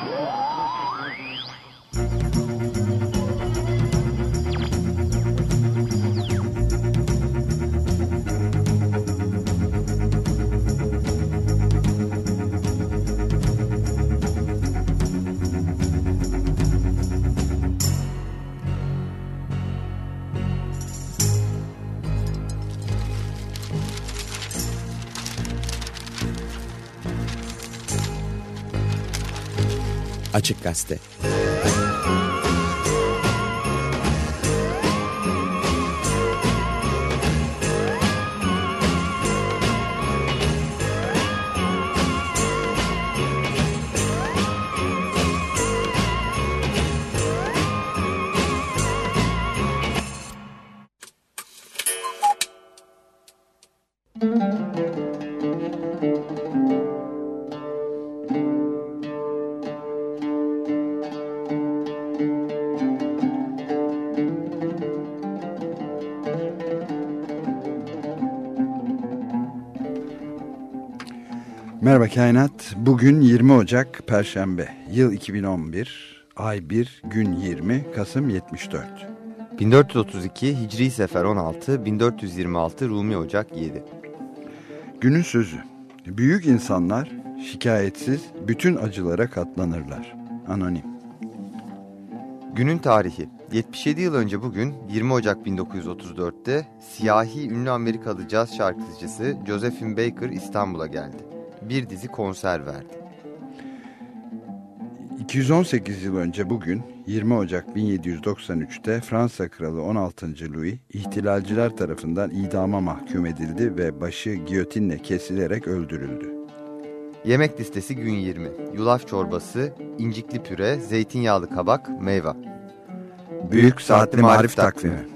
Oh! Açık Gazete. Merhaba Kainat. Bugün 20 Ocak Perşembe. Yıl 2011. Ay 1, gün 20, Kasım 74. 1432 Hicri Sefer 16, 1426 Rumi Ocak 7. Günün sözü. Büyük insanlar şikayetsiz bütün acılara katlanırlar. Anonim. Günün tarihi. 77 yıl önce bugün 20 Ocak 1934'te siyahi ünlü Amerikalı caz şarkıcısı Josephine Baker İstanbul'a geldi bir dizi konser verdi. 218 yıl önce bugün 20 Ocak 1793'te Fransa Kralı 16. Louis ihtilalciler tarafından idama mahkum edildi ve başı giyotinle kesilerek öldürüldü. Yemek listesi gün 20. Yulaf çorbası, incikli püre, zeytinyağlı kabak, meyve. Büyük Saatli Marif Takvimi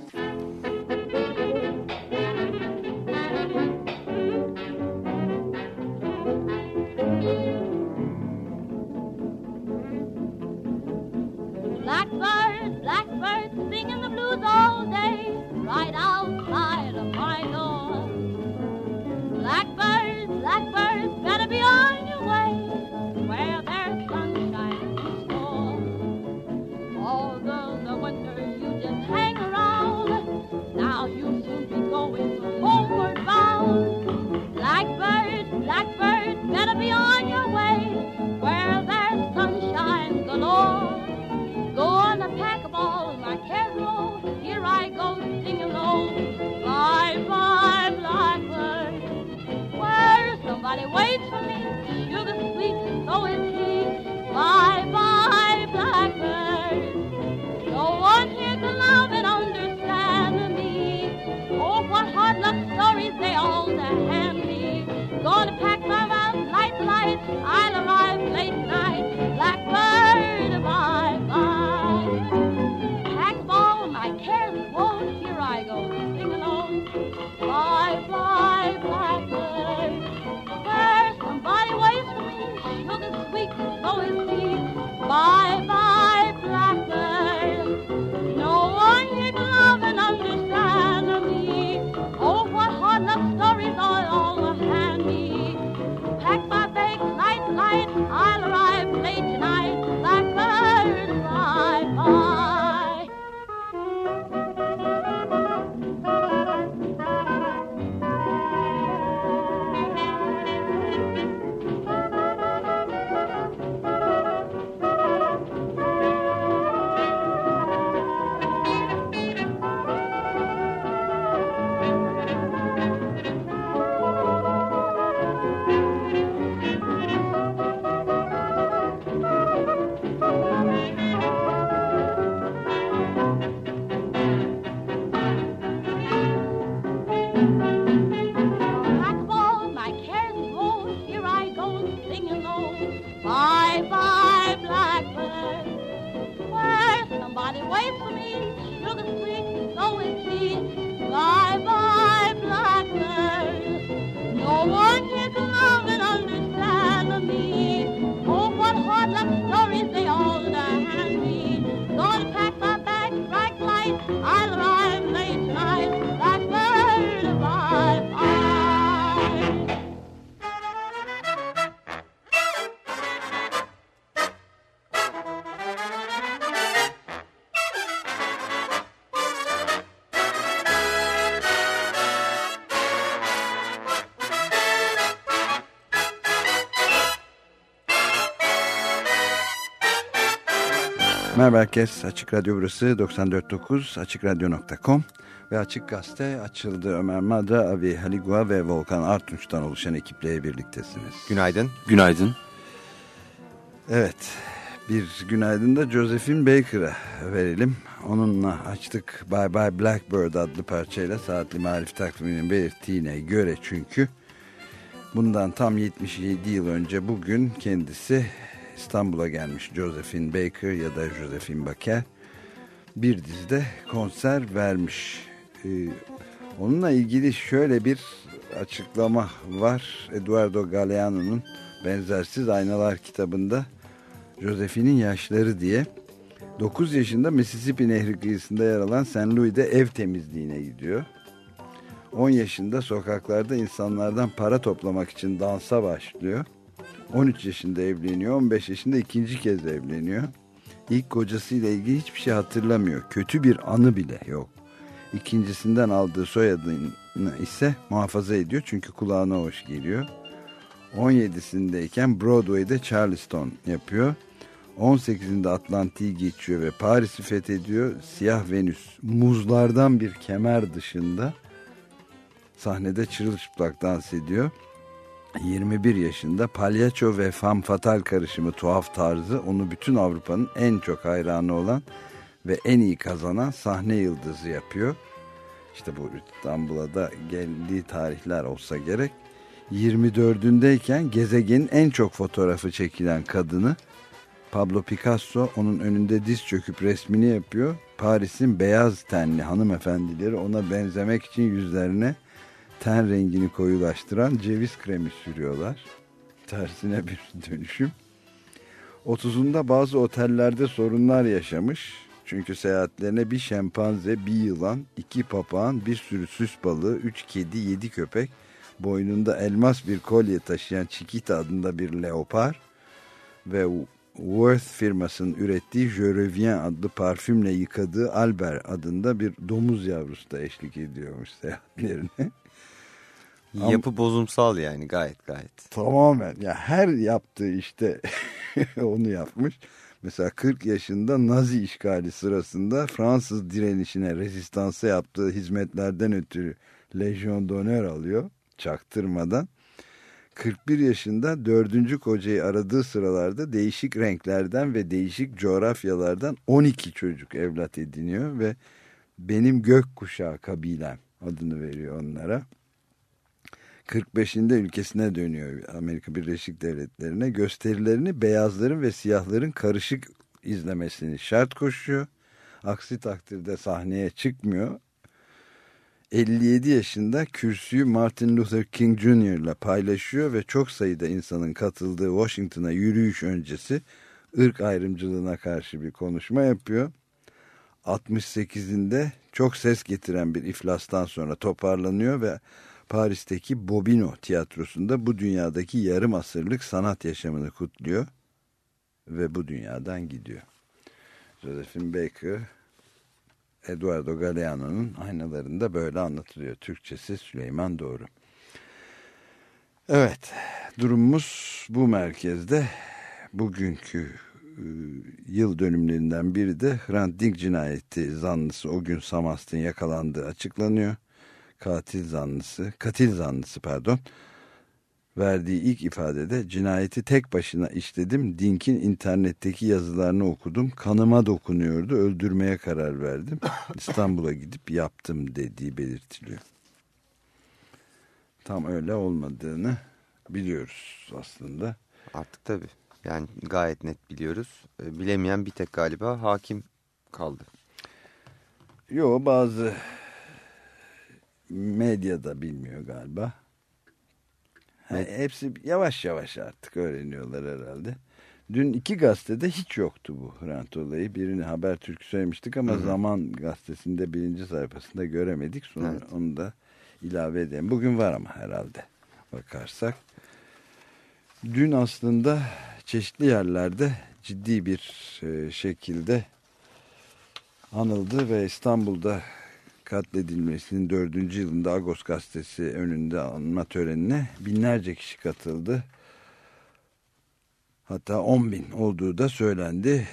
Merhaba herkes. Açık Radyo burası 94.9 AçıkRadyo.com ve Açık Gazete açıldı. Ömer Madra, Avi Haligua ve Volkan Artunç'tan oluşan ekiple birliktesiniz. Günaydın. Günaydın. Evet, bir günaydın da Josephine Baker'a verelim. Onunla açtık Bye Bye Blackbird adlı parçayla saatli marif takviminin belirttiğine göre çünkü bundan tam 77 yıl önce bugün kendisi İstanbul'a gelmiş Josephine Baker ya da Josephine Baker bir dizide konser vermiş. Ee, onunla ilgili şöyle bir açıklama var. Eduardo Galeano'nun Benzersiz Aynalar kitabında Josephine'in yaşları diye 9 yaşında Mississippi Nehri kıyısında yer alan St. Louis'de ev temizliğine gidiyor. 10 yaşında sokaklarda insanlardan para toplamak için dansa başlıyor. 13 yaşında evleniyor, 15 yaşında ikinci kez evleniyor. İlk kocasıyla ilgili hiçbir şey hatırlamıyor. Kötü bir anı bile yok. İkincisinden aldığı soyadını ise muhafaza ediyor çünkü kulağına hoş geliyor. 17'sindeyken Broadway'de Charleston yapıyor. 18'inde Atlantik'i geçiyor ve Paris'i fethediyor. Siyah Venüs muzlardan bir kemer dışında sahnede çırılçıplak dans ediyor. 21 yaşında palyaço ve femme fatal karışımı tuhaf tarzı onu bütün Avrupa'nın en çok hayranı olan ve en iyi kazanan sahne yıldızı yapıyor. İşte bu İstanbul'a da geldiği tarihler olsa gerek. 24'ündeyken gezegenin en çok fotoğrafı çekilen kadını Pablo Picasso onun önünde diz çöküp resmini yapıyor. Paris'in beyaz tenli hanımefendileri ona benzemek için yüzlerine ten rengini koyulaştıran ceviz kremi sürüyorlar. Tersine bir dönüşüm. 30'unda bazı otellerde sorunlar yaşamış. Çünkü seyahatlerine bir şempanze, bir yılan, iki papağan, bir sürü süs balığı, üç kedi, yedi köpek, boynunda elmas bir kolye taşıyan Chiquita adında bir leopar ve Worth firmasının ürettiği Je Reviens adlı parfümle yıkadığı Albert adında bir domuz yavrusu da eşlik ediyormuş seyahatlerine. Yapı bozumsal yani gayet gayet. Tamamen ya her yaptığı işte onu yapmış. Mesela 40 yaşında Nazi işgali sırasında Fransız direnişine, rezistansa yaptığı hizmetlerden ötürü Legion d'Honneur alıyor çaktırmadan. 41 yaşında dördüncü kocayı aradığı sıralarda değişik renklerden ve değişik coğrafyalardan 12 çocuk evlat ediniyor ve benim gökkuşağı kabilem adını veriyor onlara. 45'inde ülkesine dönüyor Amerika Birleşik Devletleri'ne. Gösterilerini beyazların ve siyahların karışık izlemesini şart koşuyor. Aksi takdirde sahneye çıkmıyor. 57 yaşında kürsüyü Martin Luther King Jr. ile paylaşıyor ve çok sayıda insanın katıldığı Washington'a yürüyüş öncesi ırk ayrımcılığına karşı bir konuşma yapıyor. 68'inde çok ses getiren bir iflastan sonra toparlanıyor ve Paris'teki Bobino tiyatrosunda bu dünyadaki yarım asırlık sanat yaşamını kutluyor ve bu dünyadan gidiyor. Josephine Baker, Eduardo Galeano'nun aynalarında böyle anlatılıyor. Türkçesi Süleyman Doğru. Evet, durumumuz bu merkezde. Bugünkü e, yıl dönümlerinden biri de Hrant Dink cinayeti zanlısı o gün Samast'ın yakalandığı açıklanıyor katil zanlısı, katil zanlısı pardon, verdiği ilk ifadede cinayeti tek başına işledim. Dink'in internetteki yazılarını okudum. Kanıma dokunuyordu. Öldürmeye karar verdim. İstanbul'a gidip yaptım dediği belirtiliyor. Tam öyle olmadığını biliyoruz aslında. Artık tabii. Yani gayet net biliyoruz. E, Bilemeyen bir tek galiba hakim kaldı. Yo bazı medyada bilmiyor galiba. Ha, hepsi yavaş yavaş artık öğreniyorlar herhalde. Dün iki gazetede hiç yoktu bu Hrant olayı. Birini Habertürk söylemiştik ama Hı hı. Zaman gazetesinde birinci sayfasında göremedik. Sonra Evet. onu da ilave edelim. Bugün var ama herhalde bakarsak. Dün aslında çeşitli yerlerde ciddi bir e, şekilde anıldı ve İstanbul'da katledilmesinin dördüncü yılında Agos gazetesi önünde anma törenine binlerce kişi katıldı. Hatta 10 bin olduğu da söylendi.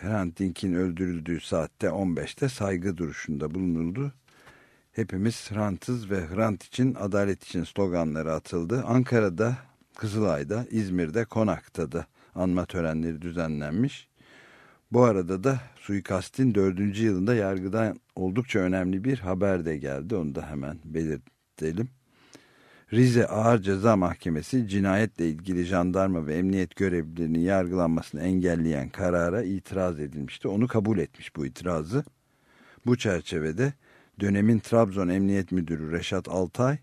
Hrant Dink'in öldürüldüğü saatte 15'te saygı duruşunda bulunuldu. Hepimiz Hrant'ız ve Hrant için, adalet için sloganları atıldı. Ankara'da, Kızılay'da, İzmir'de, Konak'ta da anma törenleri düzenlenmiş. Bu arada da suikastin dördüncü yılında yargıdan oldukça önemli bir haber de geldi. Onu da hemen belirtelim. Rize Ağır Ceza Mahkemesi cinayetle ilgili jandarma ve emniyet görevlilerinin yargılanmasını engelleyen karara itiraz edilmişti. Onu kabul etmiş bu itirazı. Bu çerçevede dönemin Trabzon Emniyet Müdürü Reşat Altay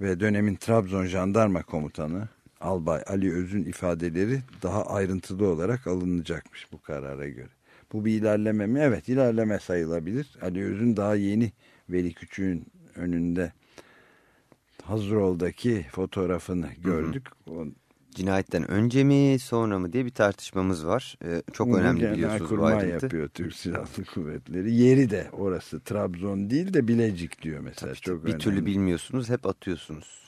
ve dönemin Trabzon Jandarma Komutanı Albay Ali Öz'ün ifadeleri daha ayrıntılı olarak alınacakmış bu karara göre. Bu bir ilerleme mi? Evet ilerleme sayılabilir. Ali Öz'ün daha yeni Veli Küçük'ün önünde Hazırol'daki fotoğrafını gördük. Hı hı. Cinayetten önce mi sonra mı diye bir tartışmamız var. Ee, çok Bunu önemli biliyorsunuz bu ayrıntı. yapıyor Türk Silahlı Kuvvetleri. Yeri de orası Trabzon değil de Bilecik diyor mesela. Tabii, çok bir önemli. türlü bilmiyorsunuz hep atıyorsunuz.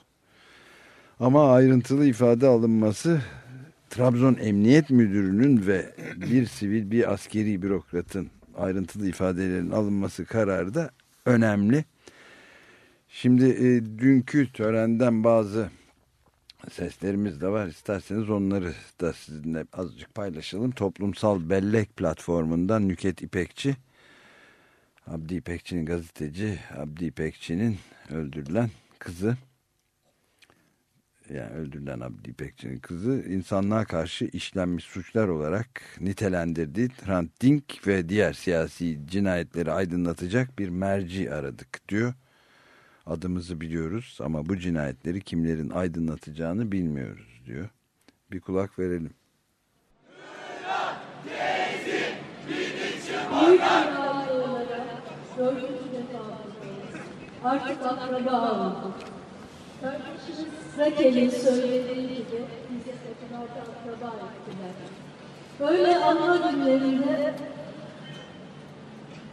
Ama ayrıntılı ifade alınması Trabzon Emniyet Müdürü'nün ve bir sivil bir askeri bürokratın ayrıntılı ifadelerin alınması kararı da önemli. Şimdi e, dünkü törenden bazı seslerimiz de var. İsterseniz onları da sizinle azıcık paylaşalım. Toplumsal Bellek platformundan Nüket İpekçi, Abdi İpekçi'nin gazeteci, Abdi İpekçi'nin öldürülen kızı, yani öldürülen Abdi İpekçi'nin kızı insanlığa karşı işlenmiş suçlar olarak nitelendirdiği Hrant Dink ve diğer siyasi cinayetleri aydınlatacak bir merci aradık diyor. Adımızı biliyoruz ama bu cinayetleri kimlerin aydınlatacağını bilmiyoruz diyor. Bir kulak verelim. Artık akraba. Kardeşimiz Rakel'in söylediği gibi bize sakınlarda akraba ettiler. Böyle anma günlerinde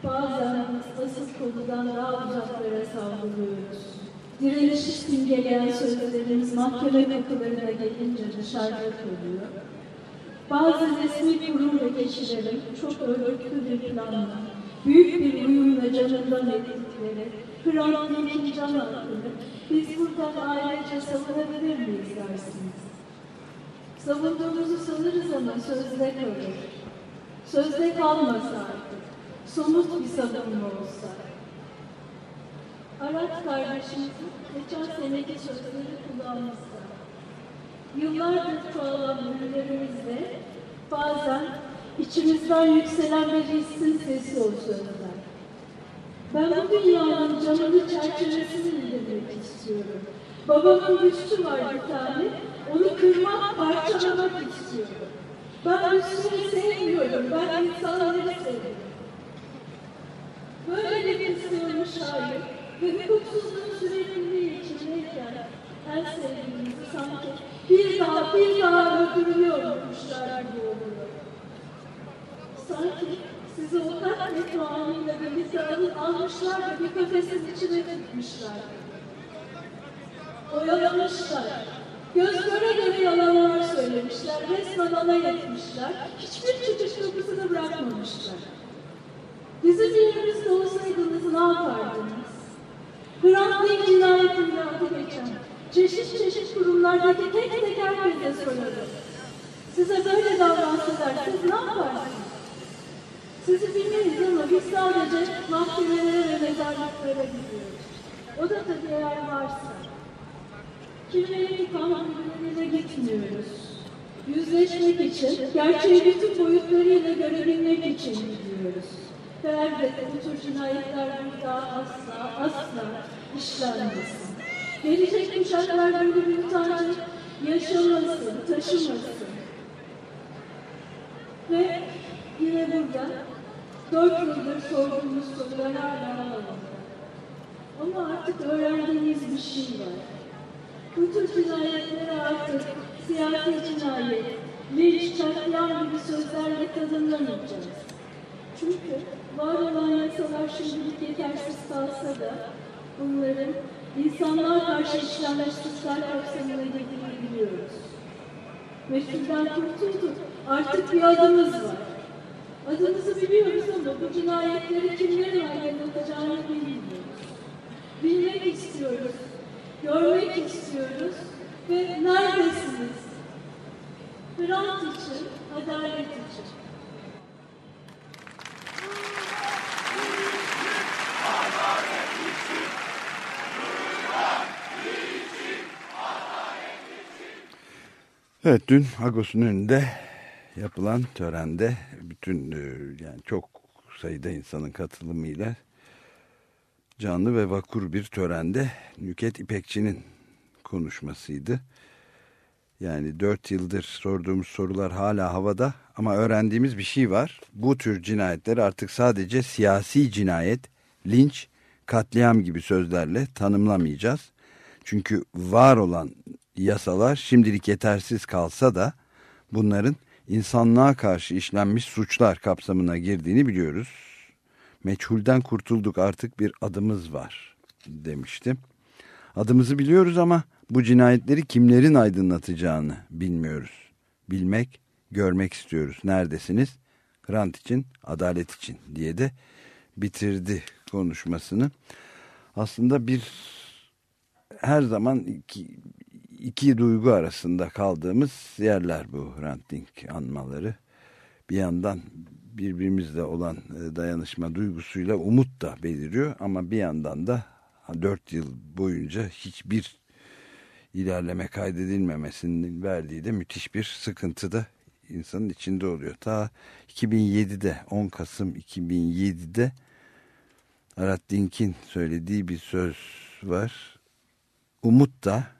Bazen asıl konudan daha uzaklara saldırıyoruz. Direnişi simgeleyen sözlerimiz mahkeme kapılarına gelince dışarıda kalıyor. Bazı resmi kurum ve kişilerin çok örgütlü bir planla, büyük bir uyumla canından ettikleri Hrant Dink'in can hakkını biz buradan ailece savunabilir miyiz dersiniz? Savunduğumuzu sanırız ama sözde kalır. Sözde kalmasa artık somut bir savunma olsa. Arat kardeşimizin geçen seneki sözleri kulağımızda. Yıllardır çoğalan ürünlerimizde bazen içimizden yükselen bir hissin sesi o. Ben bu dünyanın canını çerçevesini indirmek istiyorum. Babamın büstü var bir tane, onu kırmak, parçalamak istiyorum. Ben büstünü sevmiyorum, ben insanları seviyorum. Böyle bir sığınmış şair ve hukuksuzluğun sürekliliği içindeyken her sevgimizi sanki bir daha bir daha öldürülüyormuşlar gibi oluyor. Sanki sizi o katlet anıyla birlikte almışlar ve bir kafesin içine tutmuşlar. Oyalamışlar. Göz göre göre yalanlar söylemişler. Resmen alay etmişler. Hiçbir çıkış kapısını bırakmamışlar. Bizim yerimizde olsaydınız ne yapardınız? Hrant Dink cinayetinde adı geçen, çeşit çeşit kurumlardaki tek tek herkese sorarım. Size böyle davransalar siz ne yaparsınız? Sizi bilmeyiz ama biz sadece mahkemelere ve mezarlıklara gidiyoruz. O da tabii eğer varsa. Kimlerin kanunlarına gitmiyoruz. Yüzleşmek için, gerçeği bütün boyutlarıyla görebilmek için gidiyoruz. Ve elbette bu tür cinayetler bir asla, asla işlenmesin. Gelecek kuşaklar böyle bir utancı yaşamasın, taşımasın. Ve yine burada dört yıldır sorduğumuz sorular hala alalım. Ama artık öğrendiğimiz bir şey var. Bu tür cinayetlere artık siyasi cinayet, linç, katliam gibi sözlerle tanımlamayacağız. Çünkü var olan yasalar şimdilik yetersiz kalsa da bunların insanlığa karşı işlenmiş suçlar kapsamına girdiğini biliyoruz. Meşrudan kurtulduk. Artık bir adımız var. Adımızı biliyoruz ama bu cinayetleri kimlerin aydınlatacağını bilmiyoruz. Bilmek istiyoruz, görmek istiyoruz ve neredesiniz? Hrant için, adalet için. Evet dün Agos'un önünde yapılan törende bütün e, yani çok sayıda insanın katılımıyla canlı ve vakur bir törende Nüket İpekçi'nin konuşmasıydı. Yani dört yıldır sorduğumuz sorular hala havada ama öğrendiğimiz bir şey var. Bu tür cinayetler artık sadece siyasi cinayet, linç, katliam gibi sözlerle tanımlamayacağız. Çünkü var olan yasalar şimdilik yetersiz kalsa da bunların insanlığa karşı işlenmiş suçlar kapsamına girdiğini biliyoruz. Meçhulden kurtulduk artık bir adımız var demiştim. Adımızı biliyoruz ama bu cinayetleri kimlerin aydınlatacağını bilmiyoruz. Bilmek, görmek istiyoruz. Neredesiniz? Hrant için, adalet için diye de bitirdi konuşmasını. Aslında bir her zaman iki, iki duygu arasında kaldığımız yerler bu Hrant anmaları. Bir yandan birbirimizle olan e, dayanışma duygusuyla umut da beliriyor ama bir yandan da dört yıl boyunca hiçbir ilerleme kaydedilmemesinin verdiği de müthiş bir sıkıntı da insanın içinde oluyor. Ta 2007'de 10 Kasım 2007'de Arat Dink'in söylediği bir söz var. Umut da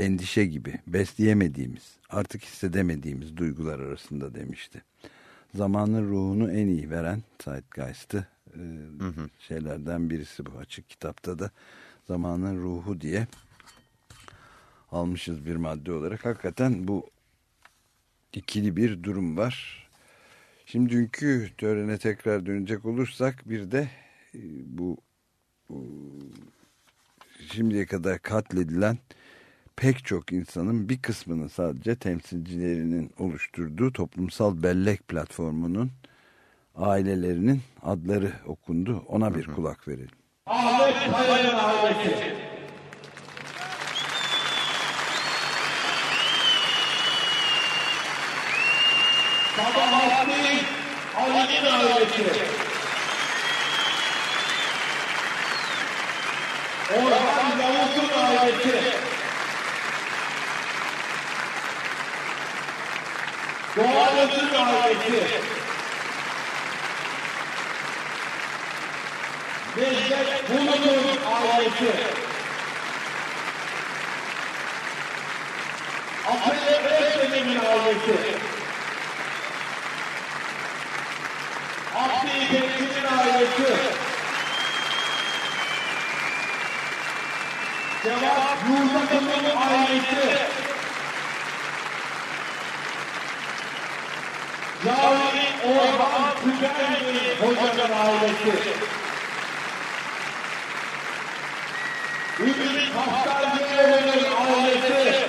endişe gibi besleyemediğimiz, artık hissedemediğimiz duygular arasında demişti. Zamanın ruhunu en iyi veren Zeitgeist'ı e, şeylerden birisi bu açık kitapta da zamanın ruhu diye almışız bir madde olarak. Hakikaten bu ikili bir durum var. Şimdi dünkü törene tekrar dönecek olursak bir de e, bu şimdiye kadar katledilen pek çok insanın bir kısmının sadece temsilcilerinin oluşturduğu toplumsal bellek platformunun ailelerinin adları okundu. Ona bir kulak verelim. Ahmet Kaya'nın ailesi. Sabahattin Ali'nin ailesi. Orhan Yavuz'un ailesi. Öz'ün ailesi. Necdet Bulut'un ailesi. Atilla Özdemir'in ailesi. Abdi İpekçi'nin ailesi. Cevat Yurdakan'ın ailesi. Yavri Orhan Tüccar'ın hocanın ailesi. Ümit Haftarcıoğlu'nun ailesi.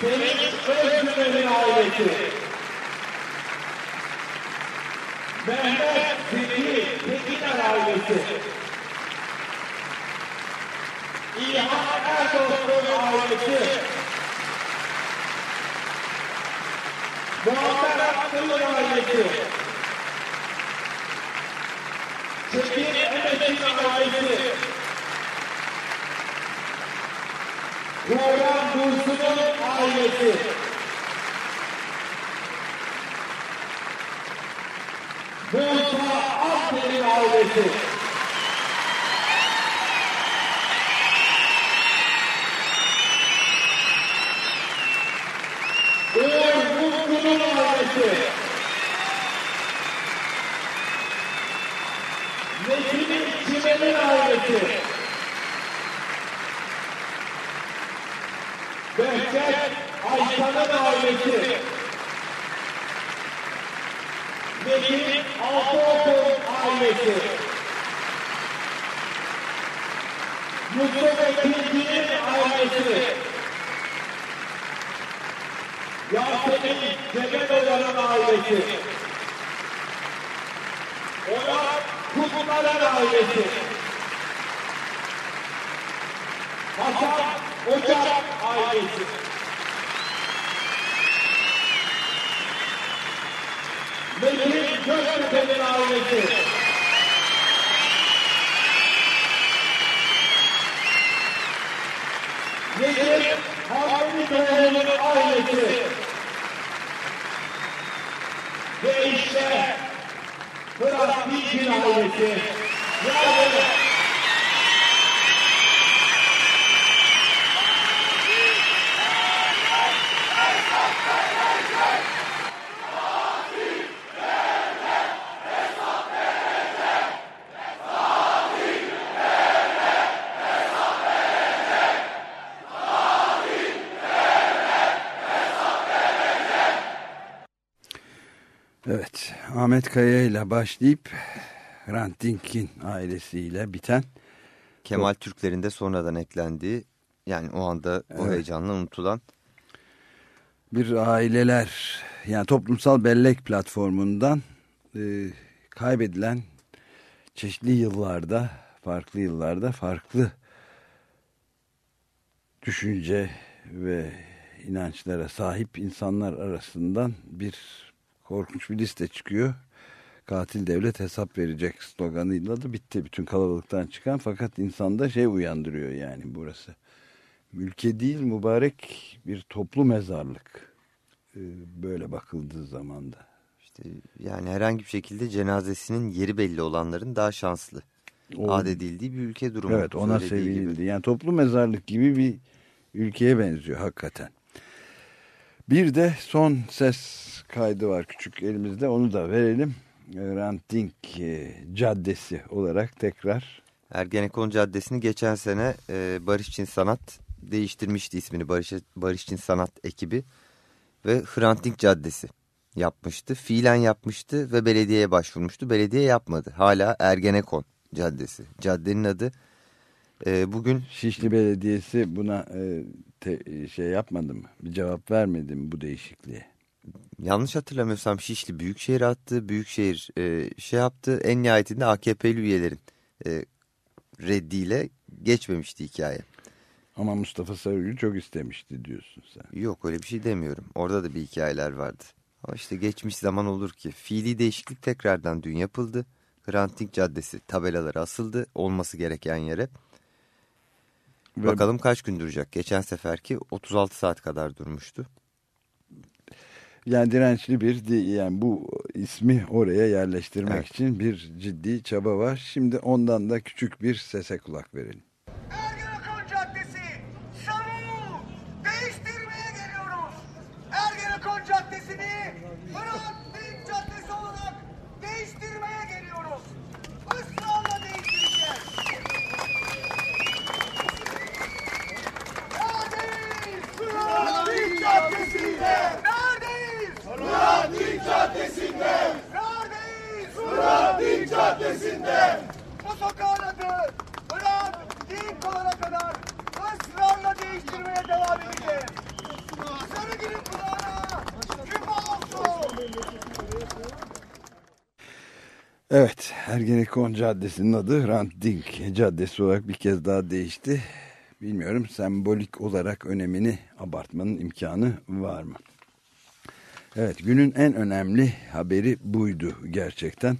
Sevinç Özgür'ün ailesi. Mehmet Fethi Tekiner ailesi. İlhan Erdoğan'ın ailesi. Muammer Aklı'nın ailesi. Çetin Emeş'in ailesi. Program Dursun'un ailesi. Musa Akdel'in ailesi. Ahmet Kaya ile başlayıp Hrant Dink'in ailesiyle biten Kemal Türklerin de sonradan eklendiği yani o anda o Evet. heyecanla unutulan bir aileler yani toplumsal bellek platformundan e, kaybedilen çeşitli yıllarda farklı yıllarda farklı düşünce ve inançlara sahip insanlar arasından bir korkunç bir liste çıkıyor. Katil devlet hesap verecek sloganıyla da bitti. Bütün kalabalıktan çıkan fakat insanda şey uyandırıyor yani burası. Ülke değil mübarek bir toplu mezarlık. Ee, Böyle bakıldığı zaman da. işte yani herhangi bir şekilde cenazesinin yeri belli olanların daha şanslı. O- Adedildiği bir ülke durumu. Evet ona gibi. sevinildi. Yani toplu mezarlık gibi bir ülkeye benziyor hakikaten. Bir de son ses kaydı var küçük elimizde onu da verelim. Hrant Dink e, Caddesi olarak tekrar Ergenekon Caddesi'ni geçen sene e, Barış Çin Sanat değiştirmişti ismini Barış, Barış Çin Sanat ekibi ve Hrant Caddesi yapmıştı. Fiilen yapmıştı ve belediyeye başvurmuştu. Belediye yapmadı. Hala Ergenekon Caddesi. Caddenin adı e, bugün Şişli Belediyesi buna e, te- şey yapmadı mı? Bir cevap vermedi mi bu değişikliğe? yanlış hatırlamıyorsam Şişli Büyükşehir attı. Büyükşehir e, şey yaptı. En nihayetinde AKP'li üyelerin e, reddiyle geçmemişti hikaye. Ama Mustafa Sarıgül çok istemişti diyorsun sen. Yok öyle bir şey demiyorum. Orada da bir hikayeler vardı. Ama işte geçmiş zaman olur ki fiili değişiklik tekrardan dün yapıldı. Hrant Dink Caddesi tabelaları asıldı olması gereken yere. Ve Bakalım kaç gün duracak. Geçen seferki 36 saat kadar durmuştu. Yani dirençli bir yani bu ismi oraya yerleştirmek Evet. için bir ciddi çaba var. Şimdi ondan da küçük bir sese kulak verelim. Ergenekon Caddesi Samu değiştirmeye geliyoruz. Ergenekon Caddesi'ni Hrant Dink Caddesi olarak değiştirmeye geliyoruz. Israrla değiştireceğiz. Neredeyiz? Hrant Dink Caddesi'nde. Neredeyiz? Hrant Dink Caddesi'nde. Neredeyiz? Hrant Caddesi'nde. Bu sokağın adı Hrant Dink olana kadar ısrarla değiştirmeye devam edeceğiz. Sarıgül'ün kulağına küpe olsun. Evet, Ergenekon Caddesi'nin adı Hrant Dink Caddesi olarak bir kez daha değişti. Bilmiyorum sembolik olarak önemini abartmanın imkanı var mı? Evet, günün en önemli haberi buydu gerçekten.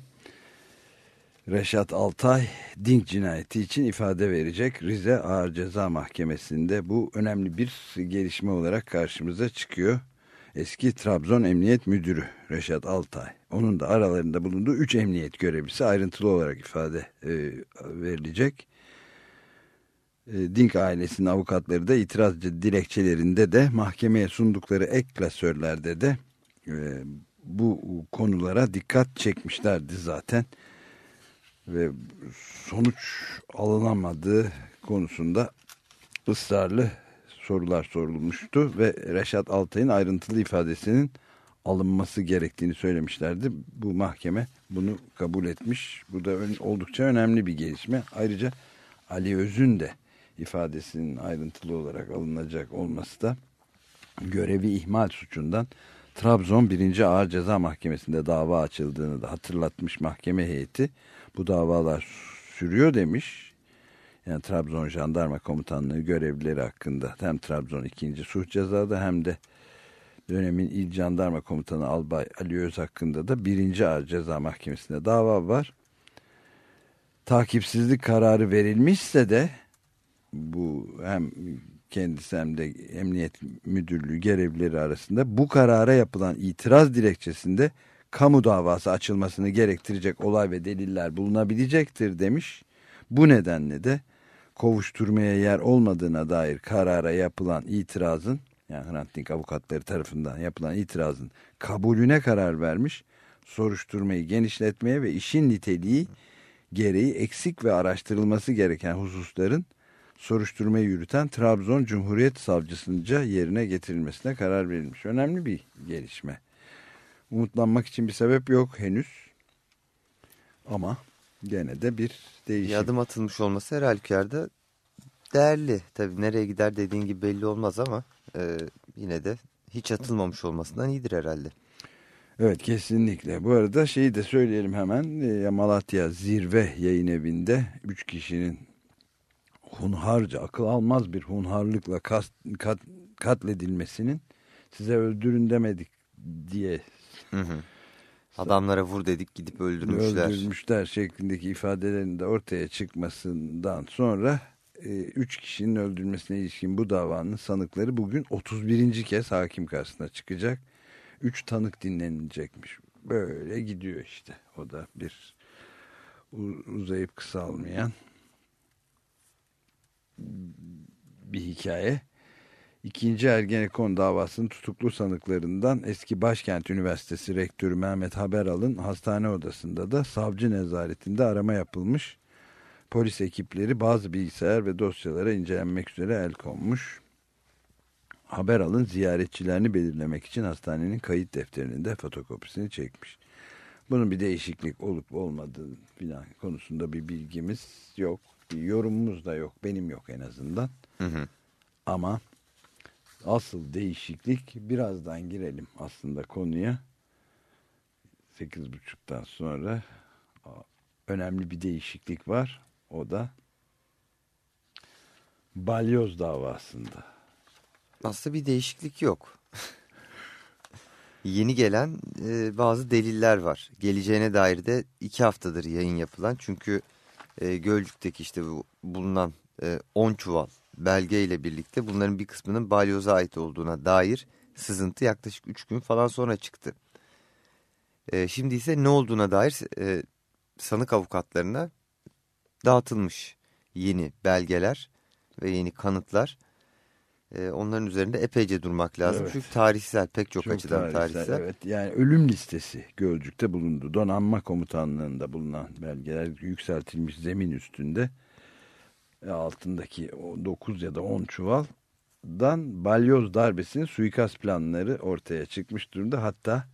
Reşat Altay Dink cinayeti için ifade verecek Rize Ağır Ceza Mahkemesi'nde bu önemli bir gelişme olarak karşımıza çıkıyor. Eski Trabzon Emniyet Müdürü Reşat Altay. Onun da aralarında bulunduğu 3 emniyet görevlisi ayrıntılı olarak ifade e, verilecek. E, Dink ailesinin avukatları da itiraz dilekçelerinde de mahkemeye sundukları ek klasörlerde de e, bu konulara dikkat çekmişlerdi zaten ve sonuç alınamadığı konusunda ısrarlı sorular sorulmuştu ve Reşat Altay'ın ayrıntılı ifadesinin alınması gerektiğini söylemişlerdi. Bu mahkeme bunu kabul etmiş. Bu da oldukça önemli bir gelişme. Ayrıca Ali Öz'ün de ifadesinin ayrıntılı olarak alınacak olması da görevi ihmal suçundan Trabzon 1. Ağır Ceza Mahkemesi'nde dava açıldığını da hatırlatmış mahkeme heyeti. Bu davalar sürüyor demiş. Yani Trabzon Jandarma Komutanlığı görevlileri hakkında hem Trabzon 2. Suç Cezada hem de dönemin İl Jandarma Komutanı Albay Ali Öz hakkında da 1. Ağır Ceza Mahkemesi'nde dava var. Takipsizlik kararı verilmişse de bu hem kendisi hem de Emniyet Müdürlüğü görevlileri arasında bu karara yapılan itiraz dilekçesinde kamu davası açılmasını gerektirecek olay ve deliller bulunabilecektir demiş. Bu nedenle de kovuşturmaya yer olmadığına dair karara yapılan itirazın yani Hrant Dink avukatları tarafından yapılan itirazın kabulüne karar vermiş. Soruşturmayı genişletmeye ve işin niteliği gereği eksik ve araştırılması gereken hususların soruşturmayı yürüten Trabzon Cumhuriyet Savcısınca yerine getirilmesine karar verilmiş. Önemli bir gelişme. Umutlanmak için bir sebep yok henüz. Ama gene de bir değişim. Bir adım atılmış olması her halükarda değerli. Tabii nereye gider dediğin gibi belli olmaz ama e, yine de hiç atılmamış olmasından iyidir herhalde. Evet kesinlikle. Bu arada şeyi de söyleyelim hemen. E, Malatya Zirve yayın evinde 3 kişinin hunharca, akıl almaz bir hunharlıkla kat, kat, katledilmesinin size öldürün demedik diye hı hı. adamlara vur dedik gidip öldürmüşler. Öldürmüşler şeklindeki ifadelerin de ortaya çıkmasından sonra e, üç kişinin öldürülmesine ilişkin bu davanın sanıkları bugün 31. kez hakim karşısına çıkacak. Üç tanık dinlenilecekmiş. Böyle gidiyor işte. O da bir uzayıp kısalmayan bir hikaye. İkinci Ergenekon davasının tutuklu sanıklarından eski Başkent Üniversitesi Rektörü Mehmet Haberal'ın hastane odasında da savcı nezaretinde arama yapılmış. Polis ekipleri bazı bilgisayar ve dosyalara incelenmek üzere el konmuş. Haberal'ın ziyaretçilerini belirlemek için hastanenin kayıt defterinin de fotokopisini çekmiş. Bunun bir değişiklik olup olmadığı filan konusunda bir bilgimiz yok. Bir yorumumuz da yok. Benim yok en azından. Hı hı. Ama asıl değişiklik birazdan girelim aslında konuya. 8.30'dan sonra önemli bir değişiklik var. O da balyoz davasında. Aslında bir değişiklik yok. Yeni gelen e, bazı deliller var. Geleceğine dair de iki haftadır yayın yapılan. Çünkü e, Gölcük'teki işte bu, bulunan 10 e, çuval belge ile birlikte bunların bir kısmının balyoza ait olduğuna dair sızıntı yaklaşık 3 gün falan sonra çıktı. E, şimdi ise ne olduğuna dair e, sanık avukatlarına dağıtılmış yeni belgeler ve yeni kanıtlar. E, onların üzerinde epeyce durmak lazım. Evet. Çünkü tarihsel pek çok, çok açıdan tarihsel, tarihsel. Evet yani ölüm listesi Gölcük'te bulundu. Donanma komutanlığında bulunan belgeler yükseltilmiş zemin üstünde altındaki 9 ya da 10 çuvaldan balyoz darbesinin suikast planları ortaya çıkmış durumda. Hatta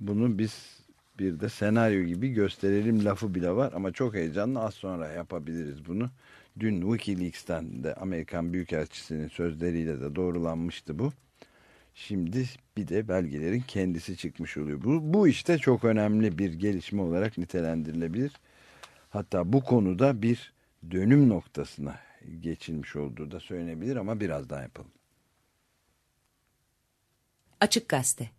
bunu biz bir de senaryo gibi gösterelim lafı bile var ama çok heyecanlı az sonra yapabiliriz bunu. Dün Wikileaks'ten de Amerikan Büyükelçisi'nin sözleriyle de doğrulanmıştı bu. Şimdi bir de belgelerin kendisi çıkmış oluyor. Bu, bu işte çok önemli bir gelişme olarak nitelendirilebilir. Hatta bu konuda bir dönüm noktasına geçilmiş olduğu da söylenebilir ama biraz daha yapalım. Açık Gazete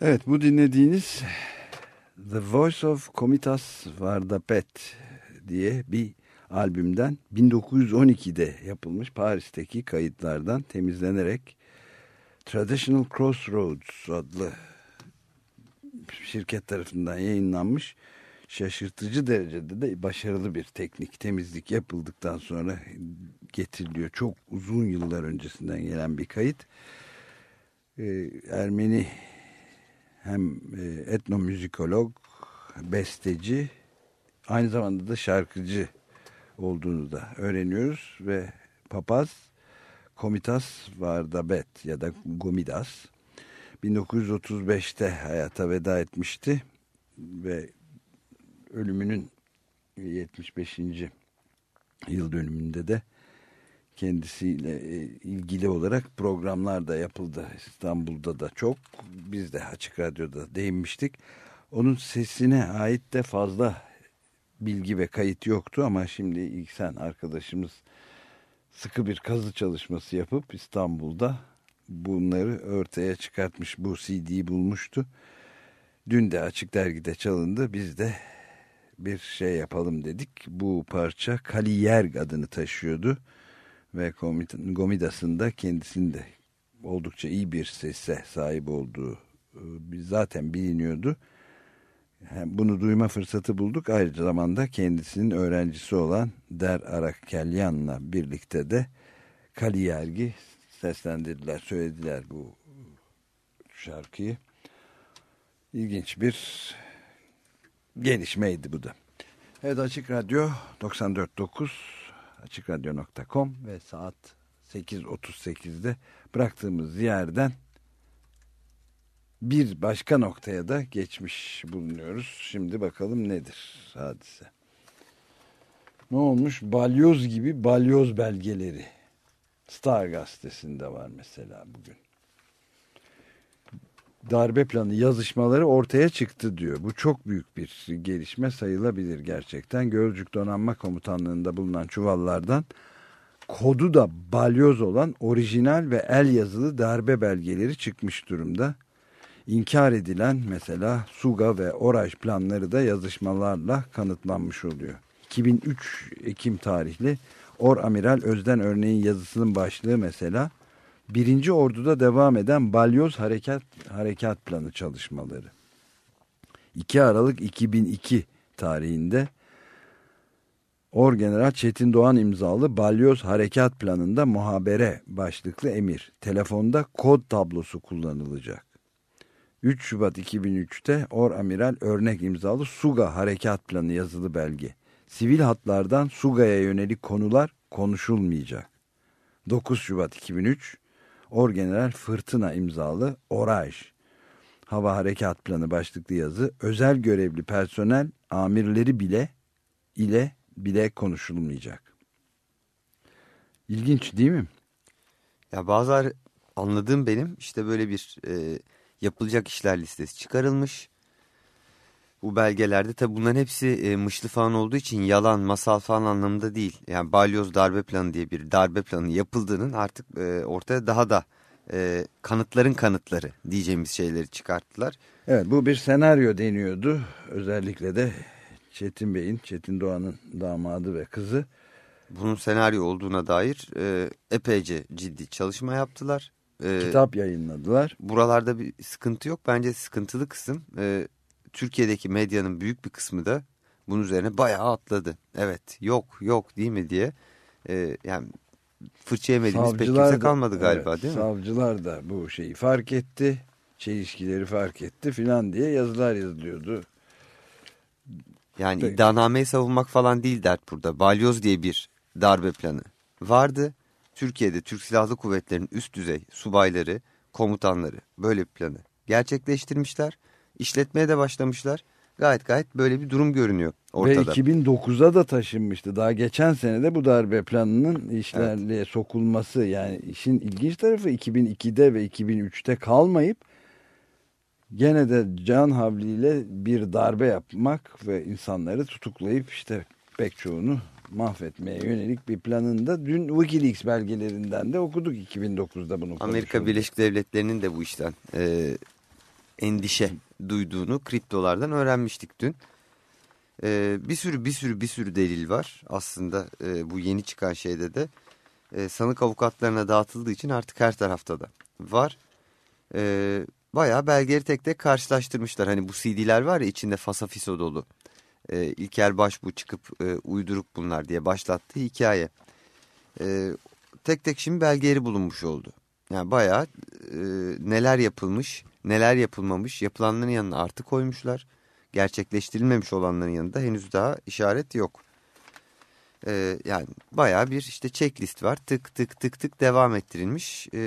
Evet bu dinlediğiniz The Voice of Komitas Vardapet diye bir albümden 1912'de yapılmış Paris'teki kayıtlardan temizlenerek Traditional Crossroads adlı şirket tarafından yayınlanmış şaşırtıcı derecede de başarılı bir teknik temizlik yapıldıktan sonra getiriliyor. Çok uzun yıllar öncesinden gelen bir kayıt. Ee, Ermeni hem e, etnomüzikolog, besteci, aynı zamanda da şarkıcı olduğunu da öğreniyoruz ve papaz Komitas Vardabet ya da Gomidas 1935'te hayata veda etmişti ve ölümünün 75. yıl dönümünde de kendisiyle e, ilgili olarak programlar da yapıldı. İstanbul'da da çok. Biz de Açık Radyo'da değinmiştik. Onun sesine ait de fazla bilgi ve kayıt yoktu ama şimdi ilk sen arkadaşımız sıkı bir kazı çalışması yapıp İstanbul'da bunları ortaya çıkartmış. Bu CD'yi bulmuştu. Dün de Açık Dergi'de çalındı. Biz de bir şey yapalım dedik. Bu parça Kaliyerg adını taşıyordu ve Gomidas'ın da kendisinde oldukça iyi bir sese sahip olduğu e, zaten biliniyordu. Bunu duyma fırsatı bulduk. Ayrıca zamanda kendisinin öğrencisi olan Der Arakelyan'la birlikte de Kaliyergi seslendirdiler, söylediler bu şarkıyı. İlginç bir gelişmeydi bu da. Evet Açık Radyo 94.9 açıkradyo.com ve saat 8.38'de bıraktığımız yerden bir başka noktaya da geçmiş bulunuyoruz. Şimdi bakalım nedir hadise. Ne olmuş? Balyoz gibi balyoz belgeleri. Star gazetesinde var mesela bugün. Darbe planı yazışmaları ortaya çıktı diyor. Bu çok büyük bir gelişme sayılabilir gerçekten. Gölcük Donanma Komutanlığı'nda bulunan çuvallardan kodu da balyoz olan orijinal ve el yazılı darbe belgeleri çıkmış durumda. İnkar edilen mesela Suga ve Oraj planları da yazışmalarla kanıtlanmış oluyor. 2003 Ekim tarihli Or Amiral Özden örneğin yazısının başlığı mesela Birinci Ordu'da devam eden Balyoz Harekat, Harekat Planı çalışmaları. 2 Aralık 2002 tarihinde Orgeneral Çetin Doğan imzalı Balyoz Harekat Planı'nda muhabere başlıklı emir. Telefonda kod tablosu kullanılacak. 3 Şubat 2003'te Or Amiral örnek imzalı Suga Harekat Planı yazılı belge. Sivil hatlardan Suga'ya yönelik konular konuşulmayacak. 9 Şubat 2003 Orgeneral Fırtına imzalı Oraj Hava Harekat Planı başlıklı yazı özel görevli personel amirleri bile ile bile konuşulmayacak. İlginç değil mi? Ya bazıları anladığım benim işte böyle bir e, yapılacak işler listesi çıkarılmış. Bu belgelerde tabi bunların hepsi e, mışlı falan olduğu için yalan, masal falan anlamında değil. Yani balyoz darbe planı diye bir darbe planı yapıldığının artık e, ortaya daha da e, kanıtların kanıtları diyeceğimiz şeyleri çıkarttılar. Evet bu bir senaryo deniyordu. Özellikle de Çetin Bey'in, Çetin Doğan'ın damadı ve kızı. Bunun senaryo olduğuna dair e, epeyce ciddi çalışma yaptılar. E, Kitap yayınladılar. Buralarda bir sıkıntı yok. Bence sıkıntılı kısım e, Türkiye'deki medyanın büyük bir kısmı da bunun üzerine bayağı atladı. Evet yok yok değil mi diye. E, yani fırça yemediğimiz pek kimse kalmadı galiba evet, değil mi? Savcılar da bu şeyi fark etti. Çelişkileri fark etti filan diye yazılar yazılıyordu. Yani Peki. iddianameyi savunmak falan değil dert burada. Balyoz diye bir darbe planı vardı. Türkiye'de Türk Silahlı Kuvvetleri'nin üst düzey subayları, komutanları böyle bir planı gerçekleştirmişler. İşletmeye de başlamışlar. Gayet gayet böyle bir durum görünüyor ortada. Ve 2009'a da taşınmıştı. Daha geçen senede bu darbe planının işlerliğe sokulması yani işin ilginç tarafı 2002'de ve 2003'te kalmayıp gene de can havliyle bir darbe yapmak ve insanları tutuklayıp işte pek çoğunu mahvetmeye yönelik bir planında dün Wikileaks belgelerinden de okuduk 2009'da bunu Amerika konuşuldu. Birleşik Devletleri'nin de bu işten e, endişe duyduğunu kriptolardan öğrenmiştik dün. E, bir sürü bir sürü bir sürü delil var aslında e, bu yeni çıkan şeyde de. E, sanık avukatlarına dağıtıldığı için artık her tarafta da var. E, bayağı belgeleri tek tek karşılaştırmışlar. Hani bu CD'ler var ya içinde fasafiso dolu. E, İlker Başbuğ çıkıp e, uyduruk bunlar diye başlattığı hikaye. E, tek tek şimdi belgeleri bulunmuş oldu. Yani bayağı e, neler yapılmış, neler yapılmamış, yapılanların yanına artı koymuşlar. Gerçekleştirilmemiş olanların yanında henüz daha işaret yok. E, yani bayağı bir işte checklist var. Tık tık tık tık devam ettirilmiş. E,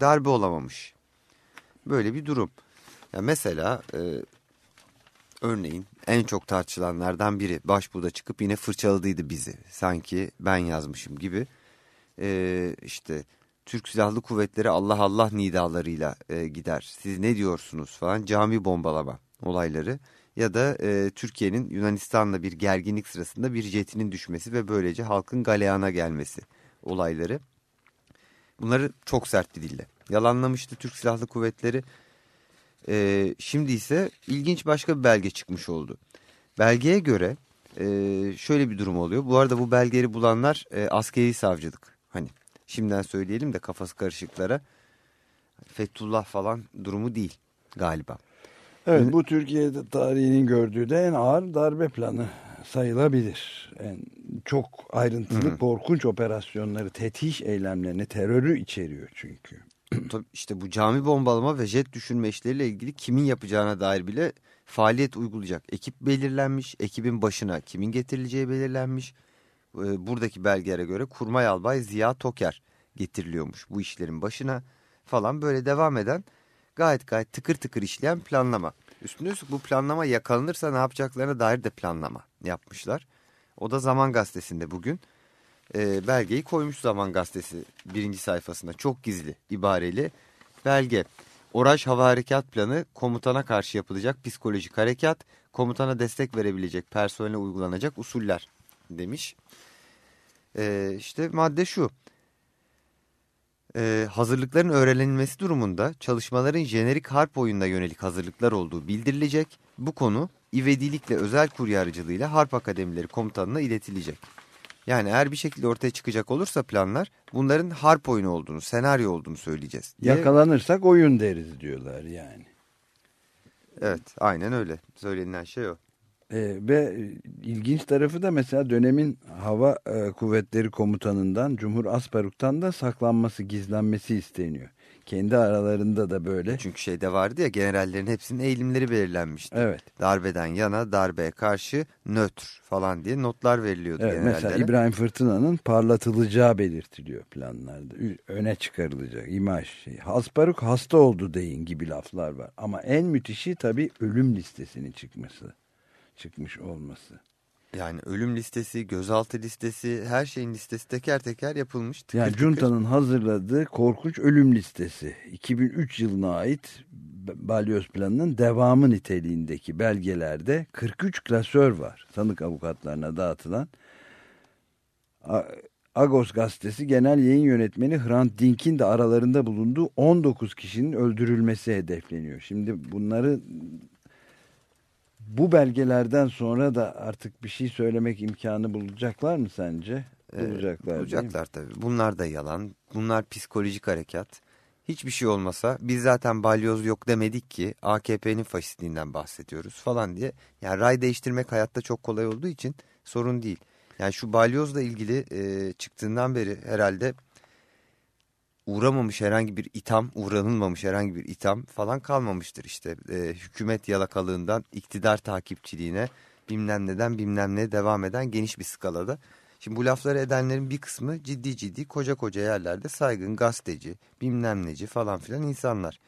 darbe olamamış. Böyle bir durum. Ya mesela e, örneğin en çok tartışılanlardan biri Başbuğ'da çıkıp yine fırçaladıydı bizi. Sanki ben yazmışım gibi. E, işte Türk Silahlı Kuvvetleri Allah Allah nidalarıyla e, gider. Siz ne diyorsunuz falan cami bombalama olayları. Ya da e, Türkiye'nin Yunanistan'la bir gerginlik sırasında bir jetinin düşmesi ve böylece halkın galeyana gelmesi olayları. Bunları çok sert bir dille yalanlamıştı Türk Silahlı Kuvvetleri. E, şimdi ise ilginç başka bir belge çıkmış oldu. Belgeye göre e, şöyle bir durum oluyor. Bu arada bu belgeleri bulanlar e, askeri savcılık. Hani şimdiden söyleyelim de kafası karışıklara. Fethullah falan durumu değil galiba. Evet bu Türkiye'de tarihinin gördüğü de en ağır darbe planı sayılabilir. En çok ayrıntılı korkunç operasyonları, tetiş eylemlerini, terörü içeriyor çünkü. Tabii işte bu cami bombalama ve jet düşürme işleriyle ilgili kimin yapacağına dair bile faaliyet uygulayacak. Ekip belirlenmiş, ekibin başına kimin getirileceği belirlenmiş. Ee, Buradaki belgelere göre Kurmay Albay Ziya Toker getiriliyormuş bu işlerin başına falan böyle devam eden gayet gayet tıkır tıkır işleyen planlama. Üstüne üstlük bu planlama yakalanırsa ne yapacaklarına dair de planlama yapmışlar. O da Zaman Gazetesi'nde bugün e, belgeyi koymuş Zaman Gazetesi birinci sayfasında çok gizli ibareli belge. Oraj Hava Harekat Planı komutana karşı yapılacak psikolojik harekat, komutana destek verebilecek personele uygulanacak usuller demiş. E, işte madde şu. E, hazırlıkların öğrenilmesi durumunda çalışmaların jenerik harp oyununa yönelik hazırlıklar olduğu bildirilecek. Bu konu ivedilikle özel kurye aracılığıyla harp akademileri komutanına iletilecek. Yani eğer bir şekilde ortaya çıkacak olursa planlar bunların harp oyunu olduğunu, senaryo olduğunu söyleyeceğiz. diye- Yakalanırsak oyun deriz diyorlar yani. Evet aynen öyle. Söylenilen şey o. Ee, ve ilginç tarafı da mesela dönemin hava e, kuvvetleri komutanından Cumhur Asperuk'tan da saklanması, gizlenmesi isteniyor. Kendi aralarında da böyle. Çünkü şeyde vardı ya generallerin hepsinin eğilimleri belirlenmişti. Evet. Darbeden yana, darbeye karşı nötr falan diye notlar veriliyordu Evet, generallere. mesela İbrahim Fırtına'nın parlatılacağı belirtiliyor planlarda. Öne çıkarılacak imaj. Şey. Hasparuk hasta oldu deyin gibi laflar var. Ama en müthişi tabii ölüm listesinin çıkması. Çıkmış olması. Yani ölüm listesi, gözaltı listesi, her şeyin listesi teker teker yapılmış. Tıkır Yani tıkır. Junta'nın hazırladığı korkunç ölüm listesi 2003 yılına ait Balyoz planının devamı niteliğindeki belgelerde 43 klasör var. Sanık avukatlarına dağıtılan. Agos gazetesi genel yayın yönetmeni Hrant Dink'in de aralarında bulunduğu 19 kişinin öldürülmesi hedefleniyor. Şimdi bunları bu belgelerden sonra da artık bir şey söylemek imkanı bulacaklar mı sence? Ee, Bulacaklar. Bulacaklar tabii. Bunlar da yalan. Bunlar psikolojik harekat. Hiçbir şey olmasa biz zaten balyoz yok demedik ki AKP'nin faşistliğinden bahsediyoruz falan diye. Yani ray değiştirmek hayatta çok kolay olduğu için sorun değil. Yani şu balyozla ilgili e, çıktığından beri herhalde uğramamış herhangi bir itham, uğranılmamış herhangi bir itham falan kalmamıştır işte. E, hükümet yalakalığından iktidar takipçiliğine bilmem neden bilmem ne devam eden geniş bir skalada. Şimdi bu lafları edenlerin bir kısmı ciddi ciddi koca koca yerlerde saygın gazeteci, bilmem neci falan filan insanlar.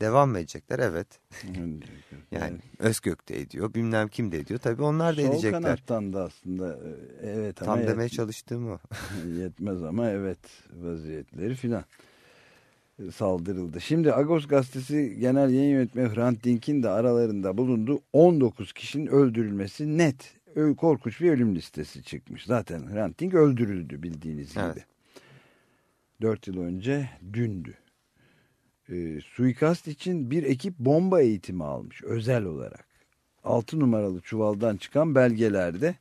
Devam edecekler? Evet. Yani Özgök de ediyor, bilmem kim de ediyor. Tabii onlar da Sol edecekler. kanattan da aslında e, evet Tam ama demeye yet- çalıştığım o. yetmez ama evet vaziyetleri filan e, saldırıldı. Şimdi Agos gazetesi genel yayın yönetmeni Hrant Dink'in de aralarında bulunduğu 19 kişinin öldürülmesi net korkunç bir ölüm listesi çıkmış. Zaten Hrant Dink öldürüldü bildiğiniz Evet. gibi. 4 yıl önce dündü. E, suikast için bir ekip bomba eğitimi almış özel olarak. 6 numaralı çuvaldan çıkan belgelerde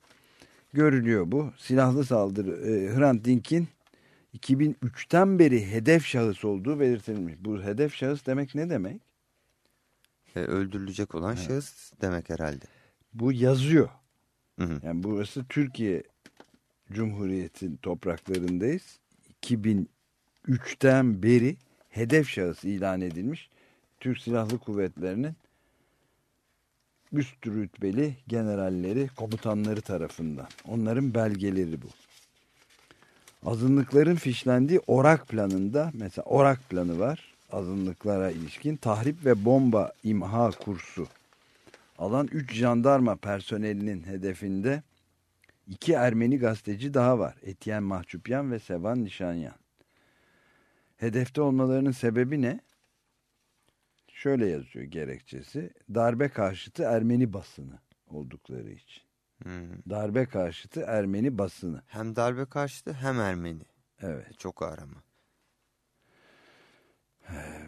görülüyor bu. Silahlı saldırı e, Hrant Dink'in 2003'ten beri hedef şahıs olduğu belirtilmiş. Bu hedef şahıs demek ne demek? E, öldürülecek olan şahıs demek herhalde. Bu yazıyor. Hı hı. Yani burası Türkiye Cumhuriyeti topraklarındayız. 2003'ten beri hedef şahıs ilan edilmiş. Türk Silahlı Kuvvetleri'nin üst rütbeli generalleri, komutanları tarafından. Onların belgeleri bu. Azınlıkların fişlendiği Orak planında mesela Orak planı var. Azınlıklara ilişkin tahrip ve bomba imha kursu alan 3 jandarma personelinin hedefinde iki Ermeni gazeteci daha var. Etiyen Mahçupyan ve Sevan Nişanyan. Hedefte olmalarının sebebi ne? Şöyle yazıyor gerekçesi. Darbe karşıtı Ermeni basını oldukları için. Hı. Darbe karşıtı Ermeni basını. Hem darbe karşıtı hem Ermeni. Evet. Çok ağır ama.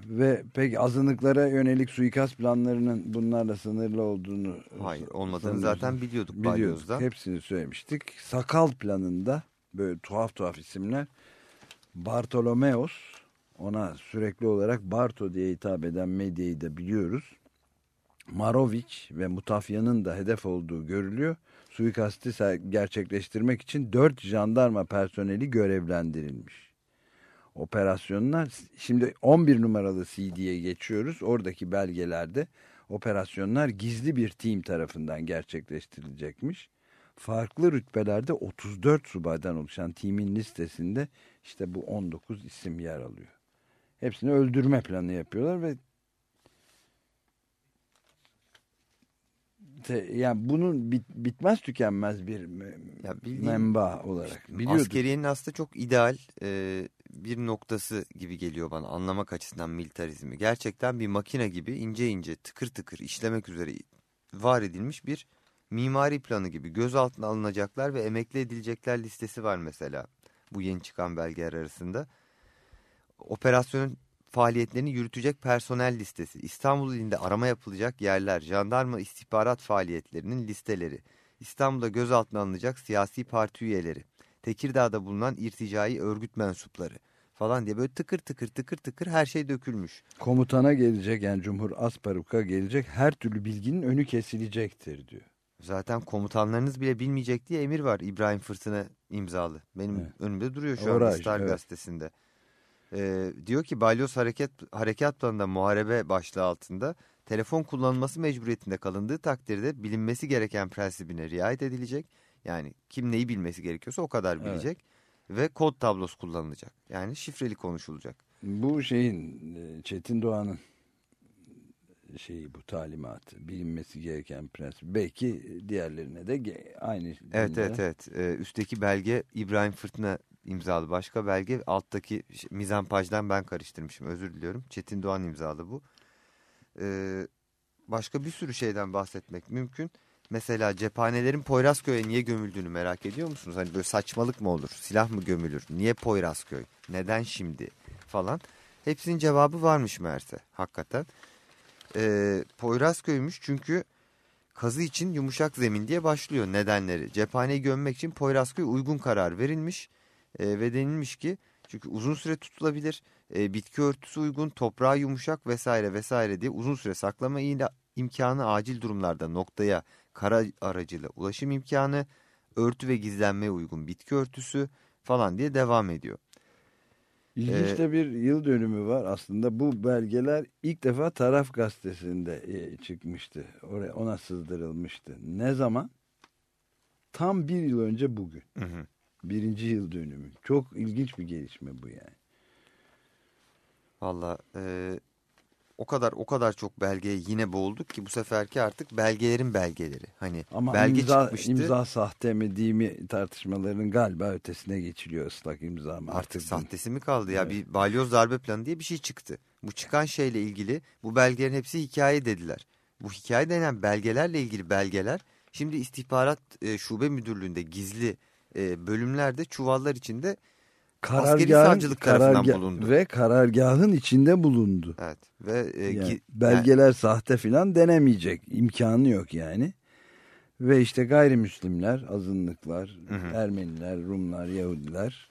Ve peki azınlıklara yönelik suikast planlarının bunlarla sınırlı olduğunu Hayır olmadığını zaten biliyorduk Biliyorduk. balyozda. Hepsini söylemiştik. Sakal planında böyle tuhaf tuhaf isimler Bartolomeos ona sürekli olarak Barto diye hitap eden medyayı da biliyoruz. Maroviç ve Mutafya'nın da hedef olduğu görülüyor. Suikasti gerçekleştirmek için 4 jandarma personeli görevlendirilmiş. Operasyonlar şimdi 11 numaralı CD'ye geçiyoruz. Oradaki belgelerde operasyonlar gizli bir team tarafından gerçekleştirilecekmiş. Farklı rütbelerde 34 subaydan oluşan timin listesinde işte bu 19 isim yer alıyor. Hepsini öldürme planı yapıyorlar ve yani bunun bit- bitmez tükenmez bir Ya bildiğin- menba olarak biliyorduk. Askeriyenin aslında çok ideal e, bir noktası gibi geliyor bana anlamak açısından militarizmi. Gerçekten bir makine gibi ince ince tıkır tıkır işlemek üzere var edilmiş bir mimari planı gibi. Gözaltına alınacaklar ve emekli edilecekler listesi var mesela bu yeni çıkan belgeler arasında. Operasyonun faaliyetlerini yürütecek personel listesi, İstanbul ilinde arama yapılacak yerler, jandarma istihbarat faaliyetlerinin listeleri, İstanbul'da gözaltına alınacak siyasi parti üyeleri, Tekirdağ'da bulunan irticai örgüt mensupları falan diye böyle tıkır tıkır tıkır tıkır her şey dökülmüş. Komutana gelecek yani Cumhur Asparuk'a gelecek her türlü bilginin önü kesilecektir diyor. Zaten komutanlarınız bile bilmeyecek diye emir var İbrahim Fırtına imzalı. Benim Evet. önümde duruyor şu Oraj, anda Star evet. gazetesinde. Ee, diyor ki Balyoz Hareket, Harekat Planı'nda muharebe başlığı altında telefon kullanılması mecburiyetinde kalındığı takdirde bilinmesi gereken prensibine riayet edilecek. Yani kim neyi bilmesi gerekiyorsa o kadar bilecek. Ve kod tablosu kullanılacak. Yani şifreli konuşulacak. Bu şeyin e, Çetin Doğan'ın şeyi bu talimatı bilinmesi gereken prensip. Belki diğerlerine de aynı. Evet cümle. evet evet. Ee, üstteki belge İbrahim Fırtına imzalı başka belge. Alttaki mizampajdan ben karıştırmışım özür diliyorum. Çetin Doğan imzalı bu. Ee, başka bir sürü şeyden bahsetmek mümkün. Mesela cephanelerin Poyrazköy'e niye gömüldüğünü merak ediyor musunuz? Hani böyle saçmalık mı olur? Silah mı gömülür? Niye Poyrazköy? Neden şimdi? Falan. Hepsinin cevabı varmış meğerse hakikaten. Ee, Poyrazköy'müş çünkü kazı için yumuşak zemin diye başlıyor nedenleri. Cephaneyi gömmek için Poyrazköy uygun karar verilmiş e, ve denilmiş ki çünkü uzun süre tutulabilir, e, bitki örtüsü uygun, toprağı yumuşak vesaire vesaire diye uzun süre saklama imkanı acil durumlarda noktaya kara aracıyla ulaşım imkanı, örtü ve gizlenmeye uygun bitki örtüsü falan diye devam ediyor. İlginç Ee, de bir yıl dönümü var aslında. Bu belgeler ilk defa Taraf Gazetesi'nde e, çıkmıştı. Oraya, ona sızdırılmıştı. Ne zaman? Tam bir yıl önce bugün. Hı hı. Birinci yıl dönümü. Çok ilginç bir gelişme bu yani. Valla e, o kadar o kadar çok belgeye yine boğulduk ki bu seferki artık belgelerin belgeleri. Hani Ama belge imza, çıkmıştı. imza sahte mi değil mi tartışmalarının galiba ötesine geçiliyor ıslak imza mı? Artık bu- sahtesi mi kaldı ya Evet. bir balyoz darbe planı diye bir şey çıktı. Bu çıkan şeyle ilgili bu belgelerin hepsi hikaye dediler. Bu hikaye denen belgelerle ilgili belgeler şimdi istihbarat e, şube müdürlüğünde gizli e, bölümlerde çuvallar içinde askeri savcılık tarafından karargah- bulundu. Ve karargahın içinde bulundu. evet ve e, Yani gi- belgeler sahte filan denemeyecek. imkanı yok yani. Ve işte gayrimüslimler, azınlıklar, Hı hı. Ermeniler, Rumlar, Yahudiler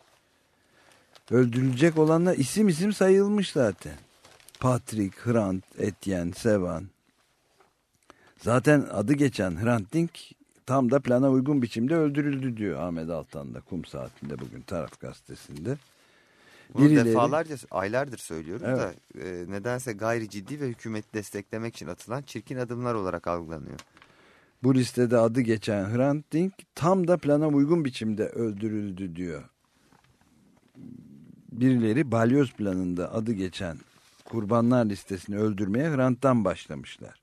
öldürülecek olanlar isim isim sayılmış zaten. Patrick, Hrant, Etienne, Sevan. Zaten adı geçen Hrant Dink tam da plana uygun biçimde öldürüldü diyor Ahmet Altan da kum saatinde bugün Taraf Gazetesi'nde. Bunu Birileri- defalarca aylardır söylüyoruz Evet. da e, nedense gayri ciddi ve hükümeti desteklemek için atılan çirkin adımlar olarak algılanıyor. Bu listede adı geçen Hrant Dink tam da plana uygun biçimde öldürüldü diyor. Birileri balyoz planında adı geçen kurbanlar listesini öldürmeye Hrant'tan başlamışlar.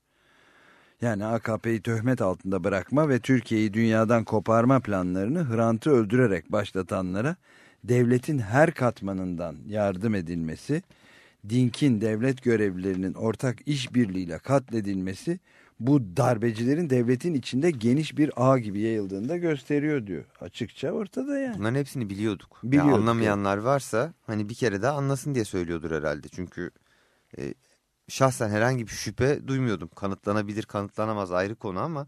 Yani AKP'yi töhmet altında bırakma ve Türkiye'yi dünyadan koparma planlarını Hrant'ı öldürerek başlatanlara devletin her katmanından yardım edilmesi, Dink'in devlet görevlilerinin ortak işbirliğiyle katledilmesi bu darbecilerin devletin içinde geniş bir ağ gibi yayıldığını da gösteriyor diyor. Açıkça ortada yani. Bunların hepsini biliyorduk. Yani Biliyorduk, anlamayanlar varsa hani bir kere daha anlasın diye söylüyordur herhalde. Çünkü e, şahsen herhangi bir şüphe duymuyordum. Kanıtlanabilir kanıtlanamaz ayrı konu ama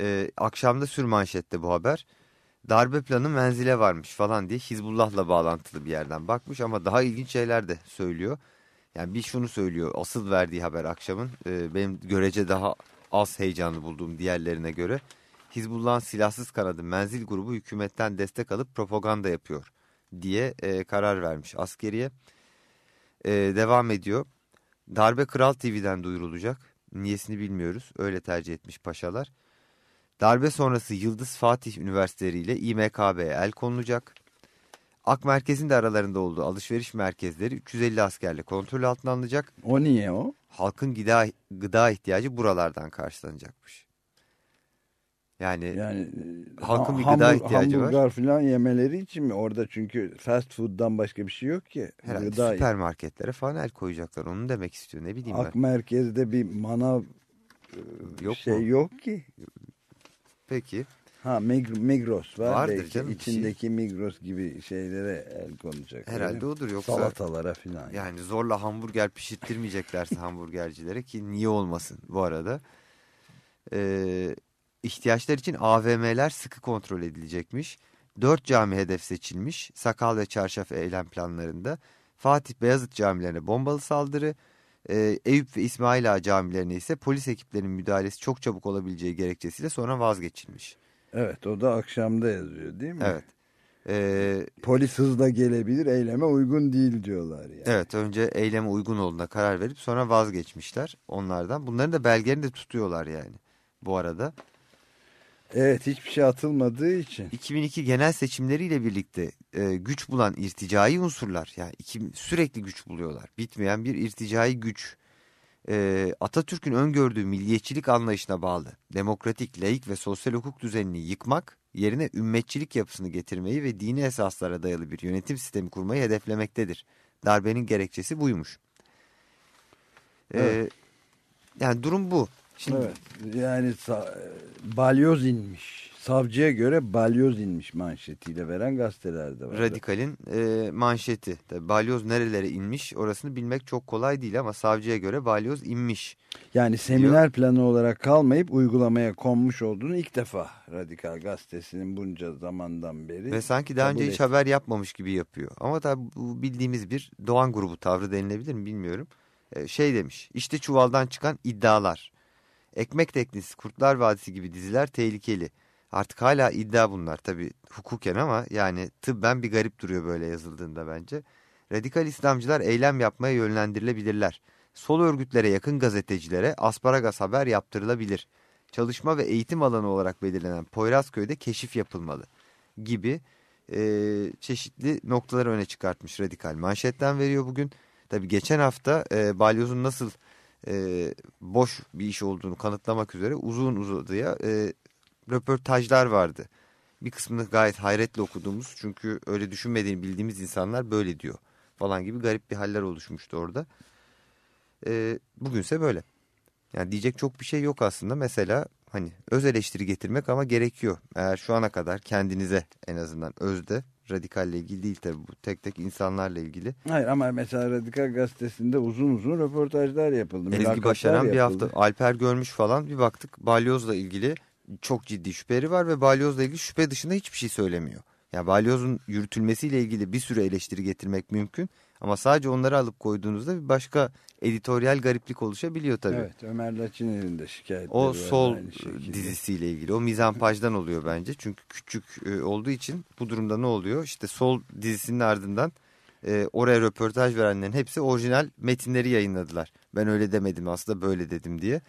e, akşamda sürmanşette bu haber. Darbe planı menzile varmış falan diye Hizbullah'la bağlantılı bir yerden bakmış ama daha ilginç şeyler de söylüyor. Yani bir şunu söylüyor asıl verdiği haber akşamın e, benim görece daha az heyecanlı bulduğum diğerlerine göre Hizbullah'ın silahsız kanadı menzil grubu hükümetten destek alıp propaganda yapıyor diye e, karar vermiş askeriye. E, devam ediyor. Darbe Kral TV'den duyurulacak. Niyesini bilmiyoruz. Öyle tercih etmiş paşalar. Darbe sonrası Yıldız Fatih Üniversiteleri ile İMKB'ye el konulacak. Ak Merkez'in de aralarında olduğu alışveriş merkezleri 350 askerle kontrol altına alınacak. O niye o? Halkın gıda, gıda ihtiyacı buralardan karşılanacakmış. Yani, Yani Halkın ha- bir gıda hamburg- ihtiyacı var. Hamburger falan yemeleri için mi? Orada çünkü fast food'dan başka bir şey yok ki. herhalde Gıda- süpermarketlere falan el koyacaklar. Onu demek istiyor. Ne bileyim Ak ben. merkezde bir manav Yok şey mu? yok ki. Peki. Ha Mig- Migros var. Vardır belki. canım, şey. İçindeki Migros gibi şeylere el konacak. Herhalde odur yoksa- Salatalara filan. Yani zorla hamburger pişirttirmeyeceklerse hamburgercilere ki niye olmasın bu arada. Ee, ihtiyaçlar için AVM'ler sıkı kontrol edilecekmiş. Dört cami hedef seçilmiş. Sakal ve çarşaf eylem planlarında. Fatih Beyazıt camilerine bombalı saldırı. e, Eyüp ve İsmail Ağa camilerine ise polis ekiplerinin müdahalesi çok çabuk olabileceği gerekçesiyle sonra vazgeçilmiş. Evet o da akşamda yazıyor değil mi? Evet. E, Polis hızla gelebilir, eyleme uygun değil diyorlar yani. evet önce eyleme uygun olduğuna karar verip sonra vazgeçmişler onlardan. Bunların da belgelerini de tutuyorlar yani bu arada. Evet, hiçbir şey atılmadığı için. 2002 genel seçimleriyle birlikte e, güç bulan irticai unsurlar yani iki, sürekli güç buluyorlar. Bitmeyen bir irticai güç. E, Atatürk'ün öngördüğü milliyetçilik anlayışına bağlı demokratik, laik ve sosyal hukuk düzenini yıkmak yerine ümmetçilik yapısını getirmeyi ve dini esaslara dayalı bir yönetim sistemi kurmayı hedeflemektedir. Darbenin gerekçesi buymuş. E, Evet. Yani durum bu. Şimdi Evet, yani sa- balyoz inmiş. Savcıya göre balyoz inmiş manşetiyle veren gazetelerde var. Radikal'in e, manşeti. Tabii balyoz nerelere inmiş orasını bilmek çok kolay değil ama savcıya göre balyoz inmiş. Yani seminer planı olarak kalmayıp uygulamaya konmuş olduğunu ilk defa Radikal Gazetesi'nin bunca zamandan beri. Ve sanki daha önce hiç etti. haber yapmamış gibi yapıyor. Ama tabii bu bildiğimiz bir Doğan grubu tavrı denilebilir mi bilmiyorum. E, şey demiş işte çuvaldan çıkan iddialar. Ekmek Teknisi, Kurtlar Vadisi gibi diziler tehlikeli. Artık hala iddia bunlar tabii hukuken ama yani tıbben bir garip duruyor böyle yazıldığında bence. Radikal İslamcılar eylem yapmaya yönlendirilebilirler. Sol örgütlere yakın gazetecilere asparagas haber yaptırılabilir. Çalışma ve eğitim alanı olarak belirlenen Poyrazköy'de keşif yapılmalı gibi e, çeşitli noktaları öne çıkartmış Radikal. Manşetten veriyor bugün. Tabii geçen hafta e, balyozun nasıl e, boş bir iş olduğunu kanıtlamak üzere uzun uzadıya e, röportajlar vardı. Bir kısmını gayet hayretle okuduğumuz çünkü öyle düşünmediğini bildiğimiz insanlar böyle diyor falan gibi garip bir haller oluşmuştu orada. E, bugünse böyle. Yani diyecek çok bir şey yok aslında. Mesela hani öz eleştiri getirmek ama gerekiyor. Eğer şu ana kadar kendinize en azından özde radikalle ilgili değil tabii bu tek tek insanlarla ilgili. Hayır ama mesela Radikal Gazetesi'nde uzun uzun röportajlar yapıldı. Ezgi Başaran bir yapıldı. hafta Alper görmüş falan bir baktık balyozla ilgili çok ciddi şüpheleri var ve balyozla ilgili şüphe dışında hiçbir şey söylemiyor. Yani balyozun yürütülmesiyle ilgili bir sürü eleştiri getirmek mümkün ama sadece onları alıp koyduğunuzda bir başka editoryal gariplik oluşabiliyor tabii. Evet Ömer Laçiner'in de şikayetleri O sol dizisiyle ilgili. O mizampajdan oluyor bence. Çünkü küçük e, olduğu için bu durumda ne oluyor? İşte sol dizisinin ardından e, oraya röportaj verenlerin hepsi orijinal metinleri yayınladılar. Ben öyle demedim aslında böyle dedim diye.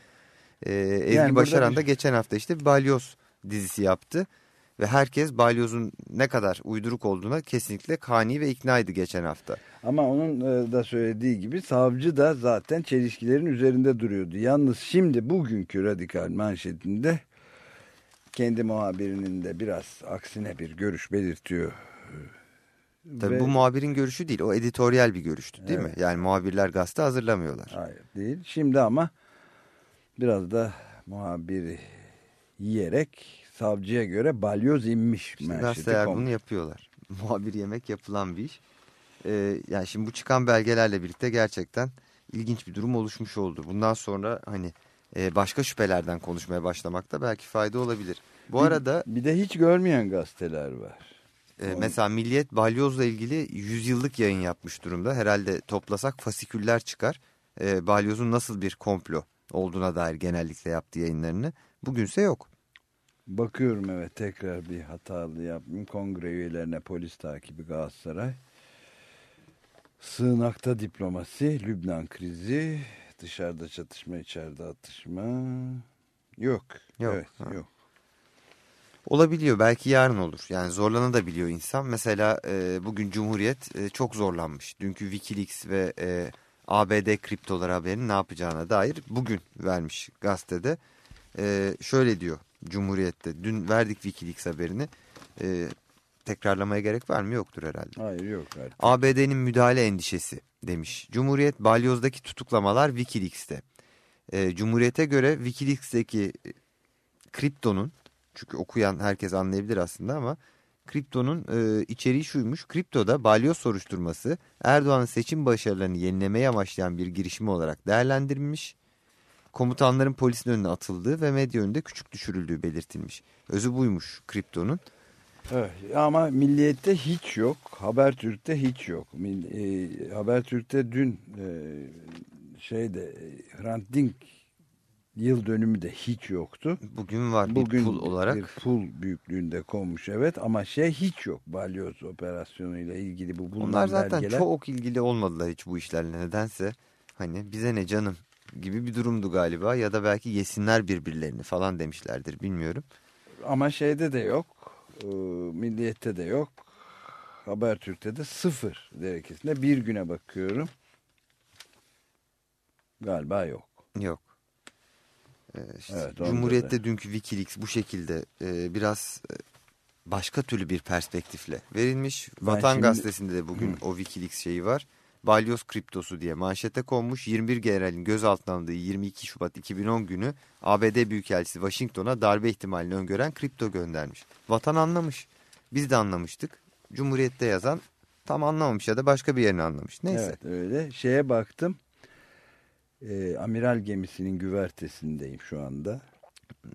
E, Ezgi Yani Başaran da geçen hafta işte balyoz dizisi yaptı. Ve herkes balyozun ne kadar uyduruk olduğuna kesinlikle kani ve iknaydı geçen hafta. Ama onun e, da söylediği gibi savcı da zaten çelişkilerin üzerinde duruyordu. Yalnız şimdi bugünkü radikal manşetinde kendi muhabirinin de biraz aksine bir görüş belirtiyor. Tabii Ve- bu muhabirin görüşü değil. O editoryal bir görüştü değil mi? Yani muhabirler gazete hazırlamıyorlar. Hayır değil. Şimdi ama biraz da muhabiri yiyerek savcıya göre balyoz inmiş İşte gazeteler bunu yapıyorlar. Muhabir yemek yapılan bir iş. Ee, yani şimdi bu çıkan belgelerle birlikte gerçekten ilginç bir durum oluşmuş oldu. Bundan sonra hani e, başka şüphelerden konuşmaya başlamakta belki fayda olabilir. Bu Bir- arada Bir de hiç görmeyen gazeteler var. e, mesela Milliyet balyozla ilgili 100 yıllık yayın yapmış durumda. Herhalde toplasak fasiküller çıkar. E, balyozun nasıl bir komplo olduğuna dair genellikle yaptığı yayınlarını. Bugünse yok. Bakıyorum evet tekrar bir hatalı yapmayayım. Kongre üyelerine polis takibi Galatasaray. Sığınakta diplomasi, Lübnan krizi, dışarıda çatışma, içeride atışma. Yok. Yok, Evet, ha. yok. Olabiliyor belki yarın olur. Yani zorlanabiliyor insan. Mesela e, bugün Cumhuriyet e, çok zorlanmış. Dünkü Wikileaks ve e, ABD kriptolar haberini ne yapacağına dair bugün vermiş gazetede. E, şöyle diyor Cumhuriyet'te. Dün verdik Wikileaks haberini. E, tekrarlamaya gerek var mı? Yoktur herhalde. Hayır yok. ABD'nin müdahale endişesi demiş. Cumhuriyet balyozdaki tutuklamalar Wikileaks'te. E, Cumhuriyet'e göre Wikileaks'teki e, kriptonun çünkü okuyan herkes anlayabilir aslında ama kriptonun e, içeriği şuymuş. Kriptoda balyoz soruşturması Erdoğan'ın seçim başarılarını yenilemeye amaçlayan bir girişim olarak değerlendirilmiş. Komutanların polisin önüne atıldığı ve medya önünde küçük düşürüldüğü belirtilmiş. Özü buymuş kriptonun. Evet, ama Milliyet'te hiç yok. Habertürk'te hiç yok. E, Habertürk'te dün e, şeyde e, Hrant Dink yıl dönümü de hiç yoktu. Bugün var Bugün bir pul olarak. bir pul büyüklüğünde konmuş evet ama şey hiç yok balyoz operasyonuyla ilgili bu bulunan Onlar zaten belgeler. çok ilgili olmadılar hiç bu işlerle nedense. Hani bize ne canım gibi bir durumdu galiba ya da belki yesinler birbirlerini falan demişlerdir bilmiyorum. Ama şeyde de yok. e, Milliyette de yok. Habertürk'te de sıfır derekesinde bir güne bakıyorum. Galiba yok. Yok. Ee, işte Evet, Cumhuriyet'te dünkü Wikileaks bu şekilde e, biraz e, başka türlü bir perspektifle verilmiş. Ben Vatan şimdi- Gazetesi'nde de bugün o Wikileaks şeyi var. Balyoz kriptosu diye manşete konmuş. 21 generalin gözaltına alındığı 22 Şubat 2010 günü ABD Büyükelçisi Washington'a darbe ihtimalini öngören kripto göndermiş. Vatan anlamış. Biz de anlamıştık. Cumhuriyet'te yazan tam anlamamış ya da başka bir yerini anlamış. Neyse. Evet öyle. Şeye baktım. E, amiral gemisinin güvertesindeyim şu anda.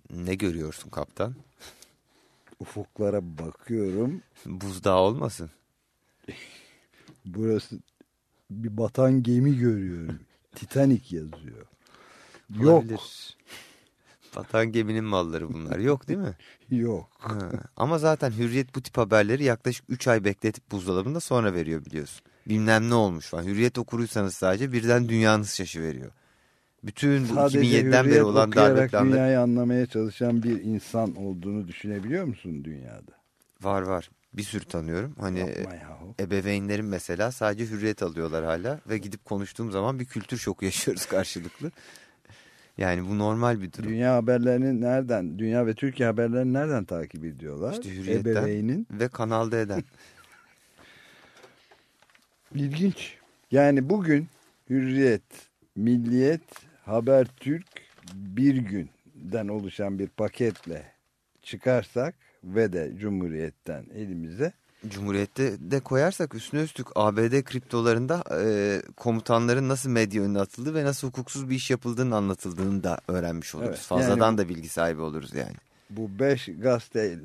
Ne görüyorsun kaptan? Ufuklara bakıyorum. Buzdağı olmasın. Burası bir batan gemi görüyorum. Titanic yazıyor. Yok. Olabilir. Vatan geminin malları bunlar. Yok değil mi? Yok. Ha. Ama zaten Hürriyet bu tip haberleri yaklaşık 3 ay bekletip buzdolabında sonra veriyor biliyorsun. Bilmem ne olmuş falan. Hürriyet okuruysanız sadece birden dünyanız şaşıveriyor. Bütün bu Sadece 2007'den beri olan darbe planları dünyayı anlamaya çalışan bir insan olduğunu düşünebiliyor musun dünyada? var var. Bir sürü tanıyorum. Hani ebeveynlerim mesela sadece hürriyet alıyorlar hala ve gidip konuştuğum zaman bir kültür şoku yaşıyoruz karşılıklı. Yani bu normal bir durum. Dünya haberlerini nereden, dünya ve Türkiye haberlerini nereden takip ediyorlar? İşte hürriyetten Ebeveynin. ve kanalda eden. İlginç. Yani bugün Hürriyet, Milliyet, Habertürk bir günden oluşan bir paketle çıkarsak ve de Cumhuriyet'ten elimize Cumhuriyet'te de koyarsak üstüne üstlük ABD kriptolarında e, komutanların nasıl medya önüne atıldığı ve nasıl hukuksuz bir iş yapıldığını anlatıldığını da öğrenmiş oluruz. Evet, Fazladan yani- da bilgi sahibi oluruz yani. bu beş gazete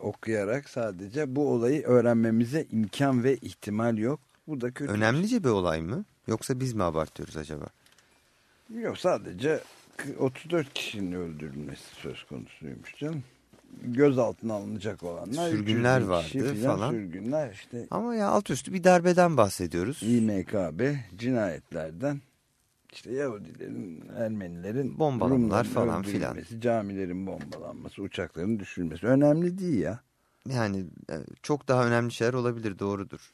okuyarak sadece bu olayı öğrenmemize imkan ve ihtimal yok. Bu da kötü. Önemlice bir olay mı? Yoksa biz mi abartıyoruz acaba? Yok sadece 34 kişinin öldürülmesi söz konusuymuş canım. Gözaltına alınacak olanlar. Sürgünler 300 bin kişi vardı falan. Sürgünler işte Ama ya alt üstü bir darbeden bahsediyoruz. İMKB cinayetlerden işte Yahudilerin, Ermenilerin Bombalamalar falan filan. Camilerin bombalanması, uçakların düşürülmesi. Önemli değil ya. Yani e, çok daha önemli şeyler olabilir doğrudur.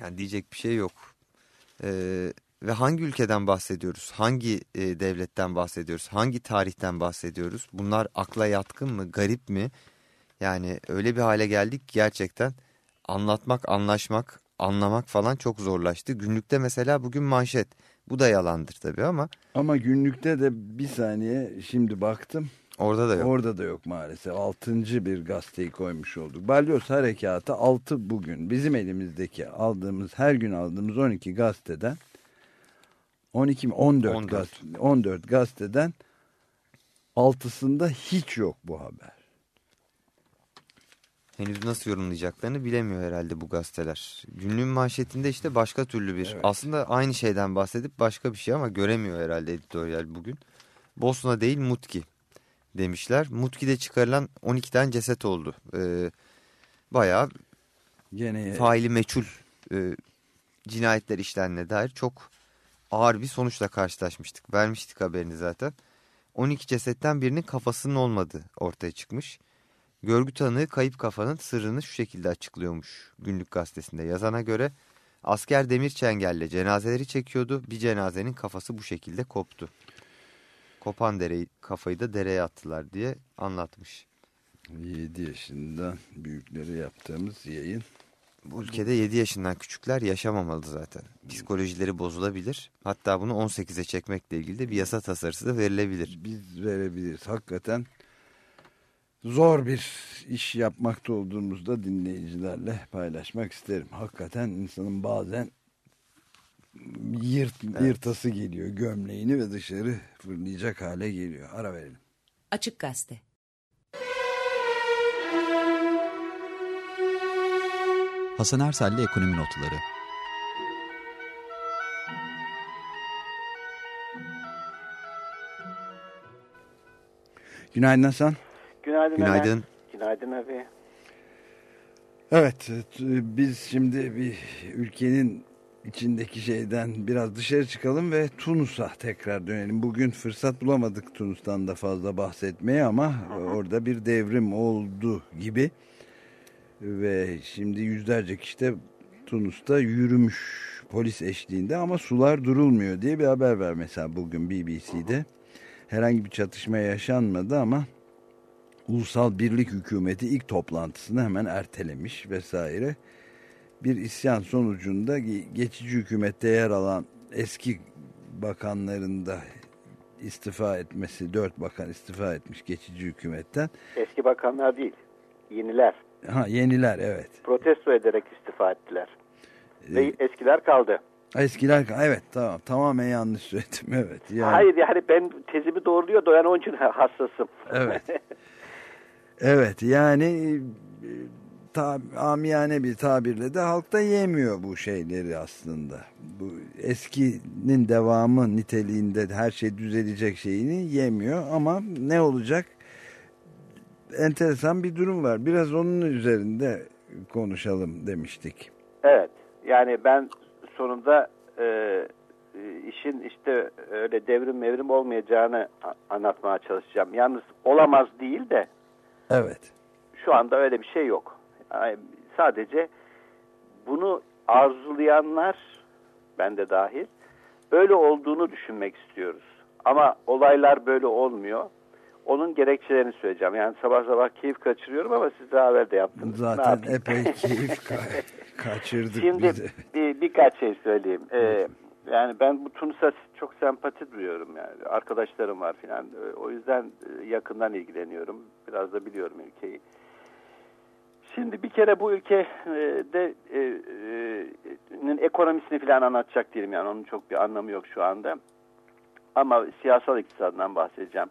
Yani diyecek bir şey yok. Ee, ve hangi ülkeden bahsediyoruz? Hangi e, devletten bahsediyoruz? Hangi tarihten bahsediyoruz? Bunlar akla yatkın mı? Garip mi? Yani öyle bir hale geldik ki gerçekten anlatmak, anlaşmak, anlamak falan çok zorlaştı. Günlükte mesela bugün manşet. Bu da yalandır tabii ama Ama günlükte de bir saniye şimdi baktım. orada da yok. Orada da yok maalesef. Altıncı bir gazeteyi koymuş olduk. Balyoz Harekatı 6 bugün. Bizim elimizdeki aldığımız her gün aldığımız 12 gazeteden 12 mi 14, 14. Gazete, 14 gazeteden altısında hiç yok bu haber. Henüz nasıl yorumlayacaklarını bilemiyor herhalde bu gazeteler. Günlüğün manşetinde işte başka türlü bir Evet. aslında aynı şeyden bahsedip başka bir şey ama göremiyor herhalde editoryal bugün. Bosna değil Mutki demişler. Mutki'de çıkarılan 12 tane ceset oldu. Ee, bayağı Gene faili meçhul e, cinayetler işlenene dair çok ağır bir sonuçla karşılaşmıştık. Vermiştik haberini zaten. 12 cesetten birinin kafasının olmadığı ortaya çıkmış. Görgü tanığı kayıp kafanın sırrını şu şekilde açıklıyormuş günlük gazetesinde. Yazana göre asker demir çengelle cenazeleri çekiyordu. Bir cenazenin kafası bu şekilde koptu. Kopan dereyi, kafayı da dereye attılar diye anlatmış. 7 yaşından büyükleri yaptığımız yayın. Bu ülkede 7 yaşından küçükler yaşamamalı zaten. Psikolojileri bozulabilir. Hatta bunu 18'e çekmekle ilgili de bir yasa tasarısı da verilebilir. Biz verebiliriz. Hakikaten zor bir iş yapmakta olduğumuzda dinleyicilerle paylaşmak isterim. Hakikaten insanın bazen yırt, yırtası geliyor gömleğini ve dışarı fırlayacak hale geliyor. Ara verelim. Açık Gazete Hasan Ersel'le Ekonomi Notları Günaydın Hasan. Günaydın. Günaydın. Ömer. Günaydın abi. Evet, biz şimdi bir ülkenin içindeki şeyden biraz dışarı çıkalım ve Tunus'a tekrar dönelim. Bugün fırsat bulamadık Tunus'tan da fazla bahsetmeye ama orada bir devrim oldu gibi. Ve şimdi yüzlerce kişi de Tunus'ta yürümüş polis eşliğinde ama sular durulmuyor diye bir haber var mesela bugün BBC'de. Herhangi bir çatışma yaşanmadı ama Ulusal Birlik Hükümeti ilk toplantısını hemen ertelemiş vesaire. Bir isyan sonucunda ge- geçici hükümette yer alan eski bakanların da istifa etmesi, dört bakan istifa etmiş geçici hükümetten. Eski bakanlar değil. Yeniler. Ha yeniler evet. Protesto ederek istifa ettiler. Ee, Ve eskiler kaldı. eskiler evet tamam tamamen yanlış söyledim evet. Yani, Hayır yani ben tezimi doğruluyor da yani onun için hassasım. Evet. Evet yani e, ta, amiyane bir tabirle de halkta yemiyor bu şeyleri aslında. Bu eskinin devamı niteliğinde her şey düzelecek şeyini yemiyor ama ne olacak? Enteresan bir durum var. Biraz onun üzerinde konuşalım demiştik. evet. Yani ben sonunda e, işin işte öyle devrim mevrim olmayacağını anlatmaya çalışacağım. Yalnız olamaz değil de Evet. şu anda öyle bir şey yok. Yani sadece bunu arzulayanlar, ben de dahil, öyle olduğunu düşünmek istiyoruz. Ama olaylar böyle olmuyor. Onun gerekçelerini söyleyeceğim. Yani sabah sabah keyif kaçırıyorum ama siz daha evvel de yaptınız. Zaten epey keyif ka- kaçırdık Şimdi biz. bir, birkaç şey söyleyeyim. Ee, yani ben bu Tunus'a çok sempati duyuyorum yani. Arkadaşlarım var filan. Ee, O yüzden e, yakından ilgileniyorum. Biraz da biliyorum ülkeyi. Şimdi bir kere bu ülkede e, e, ekonomisini filan anlatacak değilim yani onun çok bir anlamı yok şu anda. Ama siyasal iktisadından bahsedeceğim.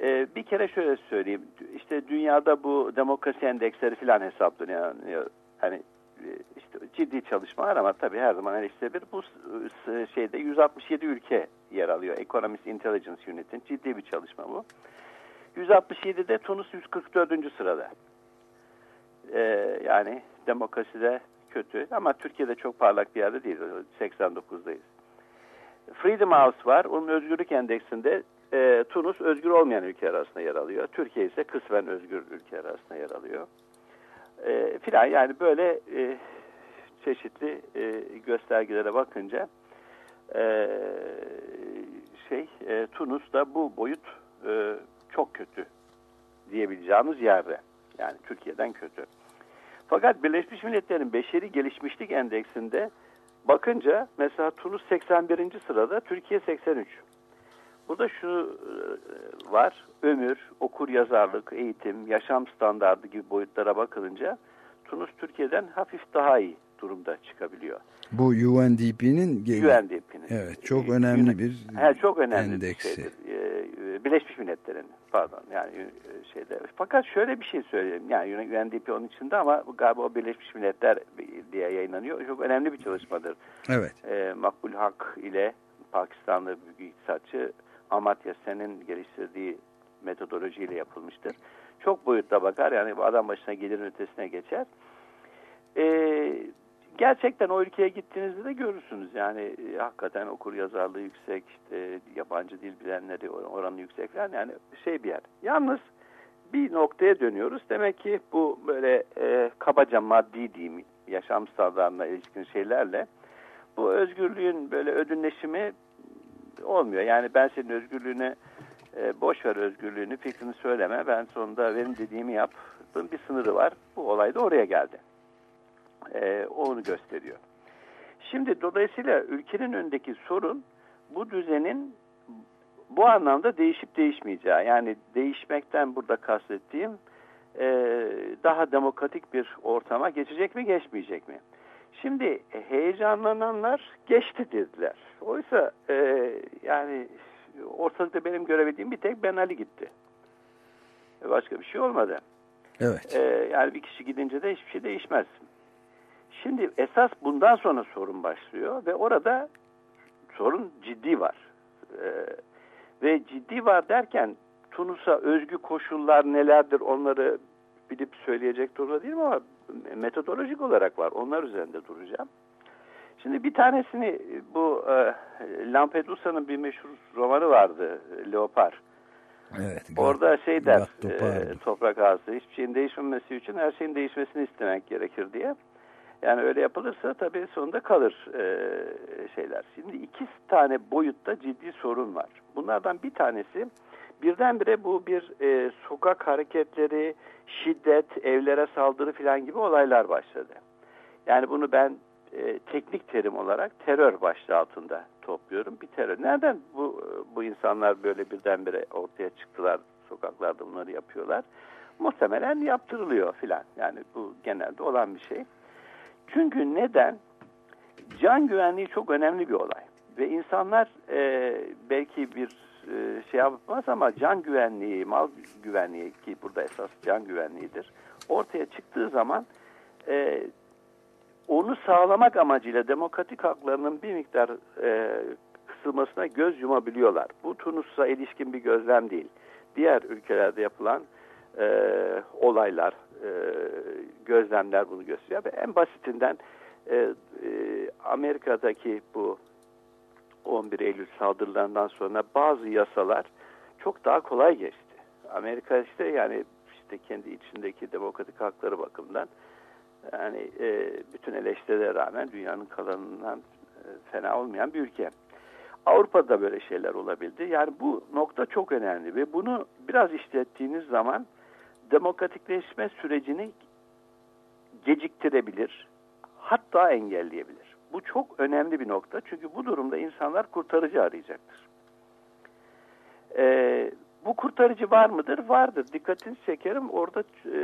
Ee, bir kere şöyle söyleyeyim. İşte dünyada bu demokrasi endeksleri filan hesaplanıyor. Hani e, işte ciddi çalışmalar ama tabii her zaman eleştirilir. Bu s- şeyde 167 ülke yer alıyor. Economist Intelligence Unit'in ciddi bir çalışma bu. 167'de Tunus 144. sırada. Ee, yani demokraside kötü ama Türkiye'de çok parlak bir yerde değil. 89'dayız. Freedom House var. Onun özgürlük endeksinde e, Tunus özgür olmayan ülke arasında yer alıyor. Türkiye ise kısmen özgür ülke arasında yer alıyor. E, filan yani böyle e, çeşitli e, göstergelere bakınca e, şey e, Tunus da bu boyut e, çok kötü diyebileceğimiz yerde. Yani Türkiye'den kötü. Fakat Birleşmiş Milletler'in Beşeri Gelişmişlik Endeksinde bakınca mesela Tunus 81. sırada, Türkiye 83. Burada şu e, var, ömür, okur yazarlık, eğitim, yaşam standardı gibi boyutlara bakılınca Tunus Türkiye'den hafif daha iyi durumda çıkabiliyor. Bu UNDP'nin UNDP'nin. Evet, çok önemli bir He, çok önemli endeksi. bir şeydir. Ee, Birleşmiş Milletler'in pardon yani e, şeyde. Fakat şöyle bir şey söyleyeyim. Yani UNDP onun içinde ama galiba o Birleşmiş Milletler diye yayınlanıyor. Çok önemli bir çalışmadır. Evet. Ee, Makbul Hak ile Pakistanlı büyük iktisatçı Amartya Sen'in geliştirdiği metodolojiyle yapılmıştır. Çok boyutta bakar. Yani adam başına gelirin ötesine geçer. Ee, gerçekten o ülkeye gittiğinizde de görürsünüz. Yani e, hakikaten okur yazarlığı yüksek, işte yabancı dil bilenleri oranı yüksek falan yani şey bir yer. Yalnız bir noktaya dönüyoruz. Demek ki bu böyle e, kabaca maddi diyeyim yaşam standartına ilişkin şeylerle bu özgürlüğün böyle ödünleşimi olmuyor. Yani ben senin özgürlüğüne e, boş ver özgürlüğünü, fikrini söyleme. Ben sonunda benim dediğimi yap. Bunun bir sınırı var. Bu olay da oraya geldi. E, onu gösteriyor. Şimdi dolayısıyla ülkenin önündeki sorun bu düzenin bu anlamda değişip değişmeyeceği. Yani değişmekten burada kastettiğim e, daha demokratik bir ortama geçecek mi geçmeyecek mi? Şimdi heyecanlananlar geçti dediler. Oysa e, yani ortalıkta benim görebildiğim bir tek Ben Ali gitti. Başka bir şey olmadı. Evet. E, yani bir kişi gidince de hiçbir şey değişmez. Şimdi esas bundan sonra sorun başlıyor ve orada sorun ciddi var. E, ve ciddi var derken Tunus'a özgü koşullar nelerdir onları bilip söyleyecek durumda değilim ama metodolojik olarak var. Onlar üzerinde duracağım. Şimdi bir tanesini bu e, Lampedusa'nın bir meşhur romanı vardı Leopar. Evet. Orada şey der e, toprak ağzı hiçbir şeyin değişmemesi için her şeyin değişmesini istemek gerekir diye. Yani öyle yapılırsa tabii sonunda kalır e, şeyler. Şimdi iki tane boyutta ciddi sorun var. Bunlardan bir tanesi birdenbire bu bir e, sokak hareketleri, şiddet, evlere saldırı falan gibi olaylar başladı. Yani bunu ben e, teknik terim olarak terör başlığı altında topluyorum. Bir terör. Nereden bu bu insanlar böyle birdenbire ortaya çıktılar sokaklarda bunları yapıyorlar? Muhtemelen yaptırılıyor filan. Yani bu genelde olan bir şey. Çünkü neden? Can güvenliği çok önemli bir olay. Ve insanlar e, belki bir e, şey yapmaz ama can güvenliği, mal güvenliği ki burada esas can güvenliğidir. Ortaya çıktığı zaman e, onu sağlamak amacıyla demokratik haklarının bir miktar e, kısılmasına göz yumabiliyorlar. Bu Tunus'a ilişkin bir gözlem değil. Diğer ülkelerde yapılan e, olaylar, e, gözlemler bunu gösteriyor. Ve en basitinden e, e, Amerika'daki bu 11 Eylül saldırılarından sonra bazı yasalar çok daha kolay geçti. Amerika işte yani işte kendi içindeki demokratik hakları bakımından yani e, bütün eleştirilere rağmen dünyanın kalanından e, fena olmayan bir ülke. Avrupa'da böyle şeyler olabildi. Yani bu nokta çok önemli ve bunu biraz işlettiğiniz zaman demokratikleşme sürecini geciktirebilir, hatta engelleyebilir. Bu çok önemli bir nokta çünkü bu durumda insanlar kurtarıcı arayacaktır. Ee, bu kurtarıcı var mıdır? Vardır. Dikkatini çekerim orada e,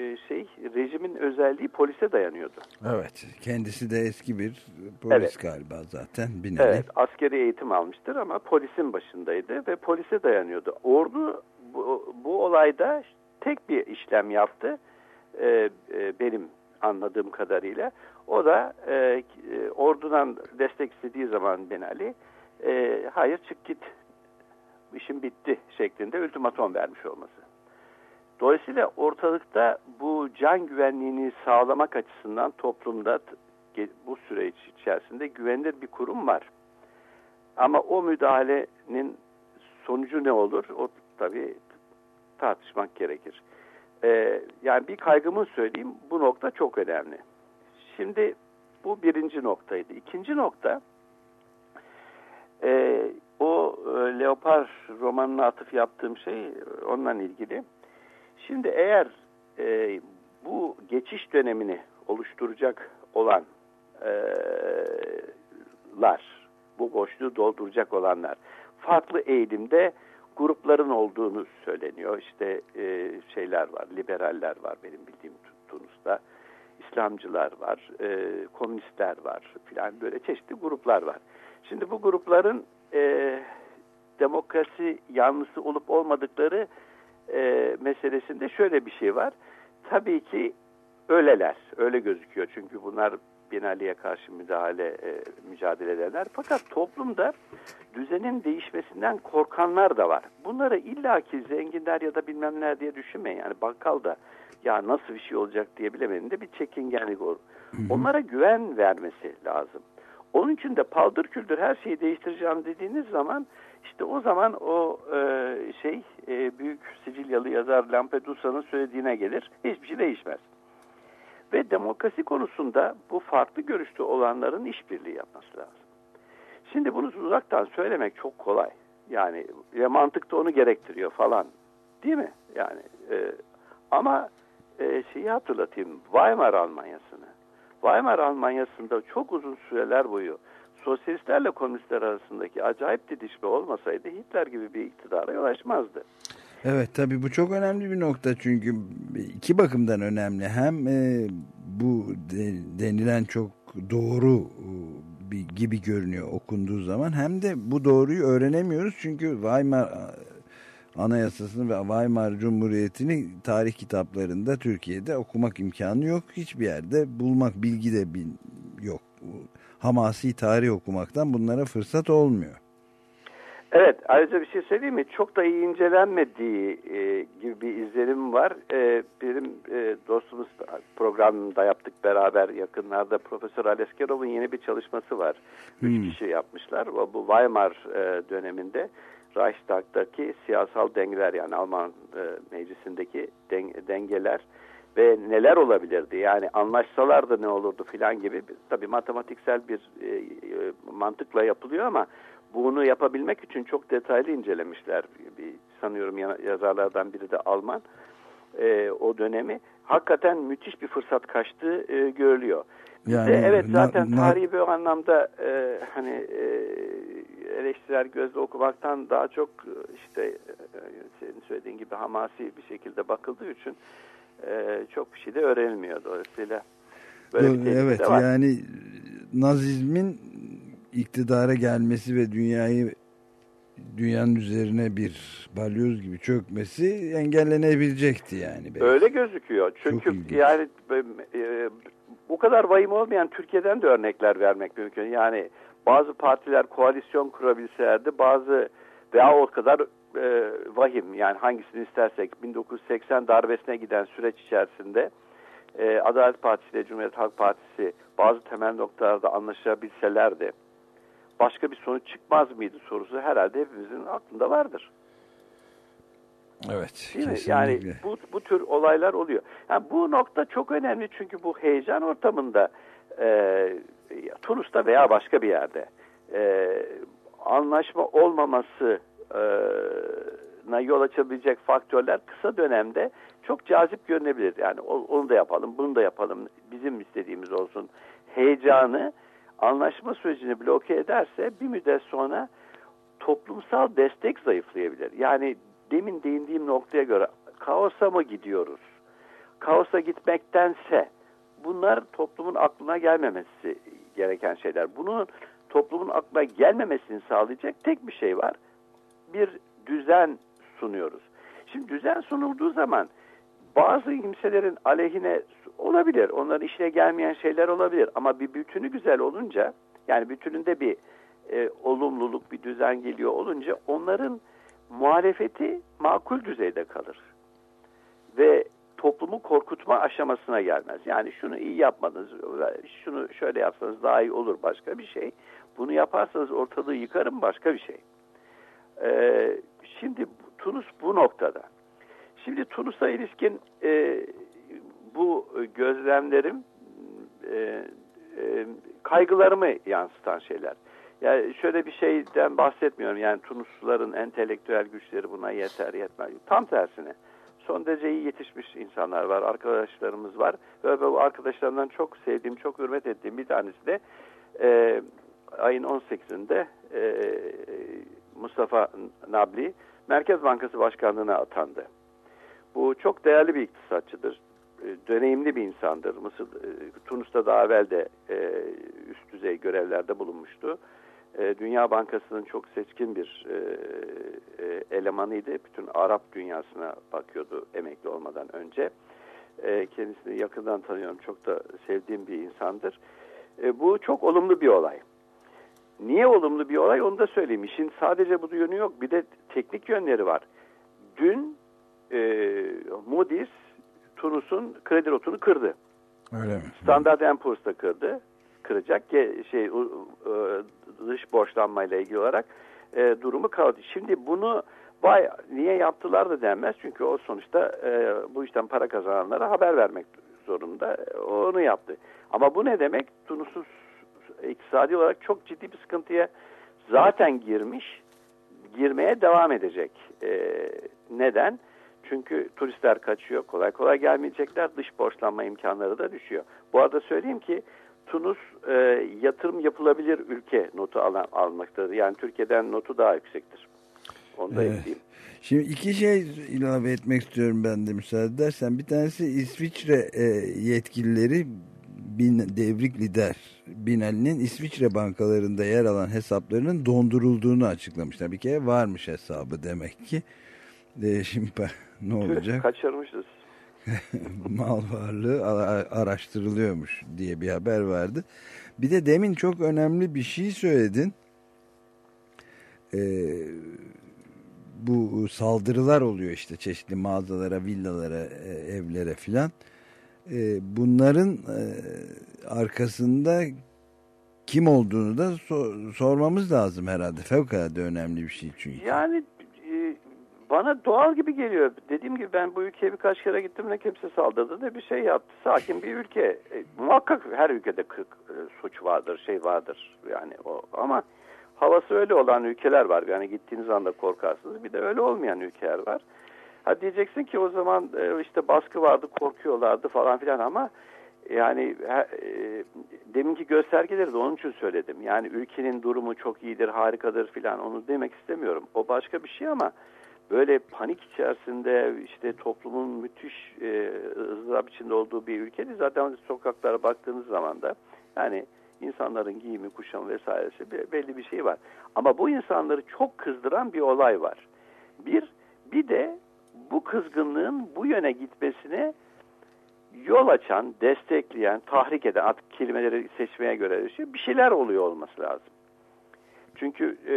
e, şey rejimin özelliği polise dayanıyordu. Evet. Kendisi de eski bir polis Evet. galiba zaten. Binali. Evet, askeri eğitim almıştır ama polisin başındaydı ve polise dayanıyordu. Ordu bu, bu olayda tek bir işlem yaptı e, e, benim anladığım kadarıyla. O da e, e, ordudan destek istediği zaman Benali e, hayır çık git işim bitti şeklinde ultimatom vermiş olması. Dolayısıyla ortalıkta bu can güvenliğini sağlamak açısından toplumda bu süreç içerisinde güvenilir bir kurum var. Ama o müdahalenin sonucu ne olur? O tabii tartışmak gerekir. Ee, yani bir kaygımı söyleyeyim. Bu nokta çok önemli. Şimdi bu birinci noktaydı. İkinci nokta e, o e, Leopar romanına atıf yaptığım şey e, onunla ilgili. Şimdi eğer e, bu geçiş dönemini oluşturacak olan e, bu boşluğu dolduracak olanlar farklı eğilimde grupların olduğunu söyleniyor. İşte e, şeyler var, liberaller var benim bildiğim Tunus'ta. İslamcılar var, e, komünistler var filan böyle çeşitli gruplar var. Şimdi bu grupların e, demokrasi yanlısı olup olmadıkları e, meselesinde şöyle bir şey var. Tabii ki öyleler, öyle gözüküyor. Çünkü bunlar Binali'ye karşı müdahale, e, mücadele edenler. Fakat toplumda düzenin değişmesinden korkanlar da var. Bunları illaki zenginler ya da bilmem ne diye düşünmeyin. Yani bakkal da ya nasıl bir şey olacak diye bilemenin de bir çekingenlik olur. Onlara güven vermesi lazım. Onun için de paldır küldür her şeyi değiştireceğim dediğiniz zaman işte o zaman o e, şey e, büyük Sicilyalı yazar Lampedusa'nın söylediğine gelir. Hiçbir şey değişmez. Ve demokrasi konusunda bu farklı görüşte olanların işbirliği yapması lazım. Şimdi bunu uzaktan söylemek çok kolay. Yani ya mantıkta onu gerektiriyor falan. Değil mi? Yani e, ama e, şeyi hatırlatayım. Weimar Almanyası'nı. Weimar Almanyası'nda çok uzun süreler boyu sosyalistlerle komünistler arasındaki acayip didişme olmasaydı Hitler gibi bir iktidara yol açmazdı. Evet tabii bu çok önemli bir nokta çünkü iki bakımdan önemli. Hem e, bu de, denilen çok doğru e, gibi görünüyor okunduğu zaman hem de bu doğruyu öğrenemiyoruz çünkü Weimar Anayasasını ve Weimar Cumhuriyeti'ni tarih kitaplarında Türkiye'de okumak imkanı yok. Hiçbir yerde bulmak bilgi de yok. Hamasi tarih okumaktan bunlara fırsat olmuyor. Evet, ayrıca bir şey söyleyeyim mi? Çok da iyi incelenmediği e, gibi bir izlenim var. E, benim e, dostumuz programında yaptık beraber yakınlarda Profesör Aleskerov'un yeni bir çalışması var. Üç kişi yapmışlar. Bu Weimar e, döneminde Reichstag'daki siyasal dengeler yani Alman e, meclisindeki den- dengeler ve neler olabilirdi yani anlaşsalardı ne olurdu filan gibi tabii matematiksel bir e, e, mantıkla yapılıyor ama bunu yapabilmek için çok detaylı incelemişler. Bir, sanıyorum ya- yazarlardan biri de Alman e, o dönemi. Hakikaten müthiş bir fırsat kaçtığı e, görülüyor. Yani evet na- zaten na- tarihi bir anlamda e, hani e, eleştirel gözle okumaktan daha çok e, işte e, senin söylediğin gibi hamasi bir şekilde bakıldığı için e, çok bir şey de öğrenilmiyor dolayısıyla. Böyle bir evet yani Nazizmin iktidara gelmesi ve dünyayı dünyanın üzerine bir balyoz gibi çökmesi engellenebilecekti yani. belki. Öyle gözüküyor. Çünkü yani e, bu kadar vahim olmayan Türkiye'den de örnekler vermek mümkün. Yani bazı partiler koalisyon kurabilselerdi bazı veya o kadar e, vahim yani hangisini istersek 1980 darbesine giden süreç içerisinde e, Adalet Partisi ile Cumhuriyet Halk Partisi bazı temel noktalarda anlaşabilselerdi başka bir sonuç çıkmaz mıydı sorusu herhalde hepimizin aklında vardır. Evet. Değil mi? Yani bu, bu tür olaylar oluyor. Yani bu nokta çok önemli çünkü bu heyecan ortamında e, Tunus'ta veya başka bir yerde e, anlaşma olmaması e, na yol açabilecek faktörler kısa dönemde çok cazip görünebilir. Yani onu da yapalım, bunu da yapalım, bizim istediğimiz olsun. Heyecanı anlaşma sürecini bloke ederse bir müddet sonra toplumsal destek zayıflayabilir. Yani demin değindiğim noktaya göre kaosa mı gidiyoruz? Kaosa gitmektense bunlar toplumun aklına gelmemesi gereken şeyler. Bunun toplumun aklına gelmemesini sağlayacak tek bir şey var. Bir düzen sunuyoruz. Şimdi düzen sunulduğu zaman bazı kimselerin aleyhine olabilir. Onların işine gelmeyen şeyler olabilir. Ama bir bütünü güzel olunca yani bütününde bir e, olumluluk, bir düzen geliyor olunca onların muhalefeti makul düzeyde kalır. Ve toplumu korkutma aşamasına gelmez. Yani şunu iyi yapmanız, şunu şöyle yapsanız daha iyi olur başka bir şey. Bunu yaparsanız ortalığı yıkarım başka bir şey. Ee, şimdi Tunus bu noktada. Şimdi Tunus'a ilişkin e, bu gözlemlerim e, e, kaygılarımı yansıtan şeyler. Yani şöyle bir şeyden bahsetmiyorum. Yani Tunusluların entelektüel güçleri buna yeter yetmez. Tam tersine. Son derece iyi yetişmiş insanlar var. Arkadaşlarımız var. Ve bu arkadaşlarımdan çok sevdiğim, çok hürmet ettiğim bir tanesi de e, ayın 18'inde e, Mustafa Nabli Merkez Bankası Başkanlığı'na atandı. Bu çok değerli bir iktisatçıdır. E, Deneyimli bir insandır. Mısır, e, Tunus'ta daha evvel de e, üst düzey görevlerde bulunmuştu. E, Dünya Bankası'nın çok seçkin bir e, e, elemanıydı. Bütün Arap dünyasına bakıyordu emekli olmadan önce. E, kendisini yakından tanıyorum. Çok da sevdiğim bir insandır. E, bu çok olumlu bir olay. Niye olumlu bir olay onu da söyleyeyim. İşin sadece bu yönü yok. Bir de teknik yönleri var. Dün e, Moody's Tunus'un kredi notunu kırdı. Öyle mi? Standard Poor's da kırdı. Kıracak şey e, dış borçlanmayla ilgili olarak e, durumu kaldı. Şimdi bunu vay niye yaptılar da denmez. Çünkü o sonuçta e, bu işten para kazananlara haber vermek zorunda. Onu yaptı. Ama bu ne demek? Tunus'un iktisadi olarak çok ciddi bir sıkıntıya zaten girmiş, girmeye devam edecek. Neden? Çünkü turistler kaçıyor, kolay kolay gelmeyecekler, dış borçlanma imkanları da düşüyor. Bu arada söyleyeyim ki Tunus e, yatırım yapılabilir ülke notu alan, almaktadır. Yani Türkiye'den notu daha yüksektir. Onu da Evet. ekleyeyim. Şimdi iki şey ilave etmek istiyorum ben de müsaade edersen. Bir tanesi İsviçre e, yetkilileri bin, devrik lider Binali'nin İsviçre bankalarında yer alan hesaplarının dondurulduğunu açıklamışlar. Bir kere varmış hesabı demek ki. E, şimdi ne olacak? Kaçırmışız. Mal varlığı ara- araştırılıyormuş diye bir haber vardı. Bir de demin çok önemli bir şey söyledin. e, bu saldırılar oluyor işte çeşitli mağazalara, villalara, e, evlere filan. E, bunların e, arkasında kim olduğunu da so- sormamız lazım herhalde. Fevkalade önemli bir şey çünkü. Yani bana doğal gibi geliyor. Dediğim gibi ben bu ülkeye birkaç kere gittim ne kimse saldırdı ne bir şey yaptı. Sakin bir ülke. E, muhakkak her ülkede kırk e, suç vardır, şey vardır. Yani o ama havası öyle olan ülkeler var. Yani gittiğiniz anda korkarsınız. Bir de öyle olmayan ülkeler var. Ha diyeceksin ki o zaman e, işte baskı vardı, korkuyorlardı falan filan ama yani e, deminki göstergeleri de onun için söyledim. Yani ülkenin durumu çok iyidir, harikadır filan onu demek istemiyorum. O başka bir şey ama böyle panik içerisinde işte toplumun müthiş e, ızdırap içinde olduğu bir ülkede zaten sokaklara baktığınız zaman da yani insanların giyimi, kuşamı vesairesi belli bir şey var. Ama bu insanları çok kızdıran bir olay var. Bir, bir de bu kızgınlığın bu yöne gitmesine yol açan, destekleyen, tahrik eden artık kelimeleri seçmeye göre. Bir şeyler oluyor olması lazım. Çünkü e,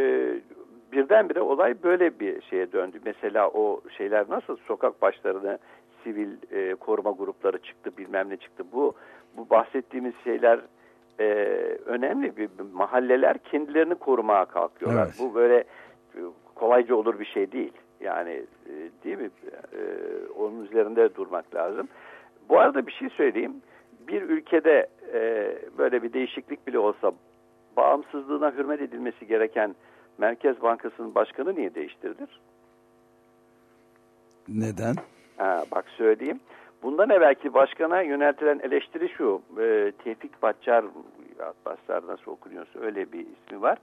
birdenbire olay böyle bir şeye döndü. Mesela o şeyler nasıl sokak başlarına sivil e, koruma grupları çıktı, bilmem ne çıktı. Bu bu bahsettiğimiz şeyler e, önemli. Bir, mahalleler kendilerini korumaya kalkıyorlar. Evet. Bu böyle e, kolayca olur bir şey değil. Yani e, değil mi? E, onun üzerinde durmak lazım. Bu arada bir şey söyleyeyim. Bir ülkede e, böyle bir değişiklik bile olsa bağımsızlığına hürmet edilmesi gereken Merkez Bankası'nın başkanı niye değiştirilir? Neden? Ha, bak söyleyeyim. Bundan evvelki başkana yöneltilen eleştiri şu. E, Tevfik Batçar, Batçar nasıl okunuyorsa öyle bir ismi var.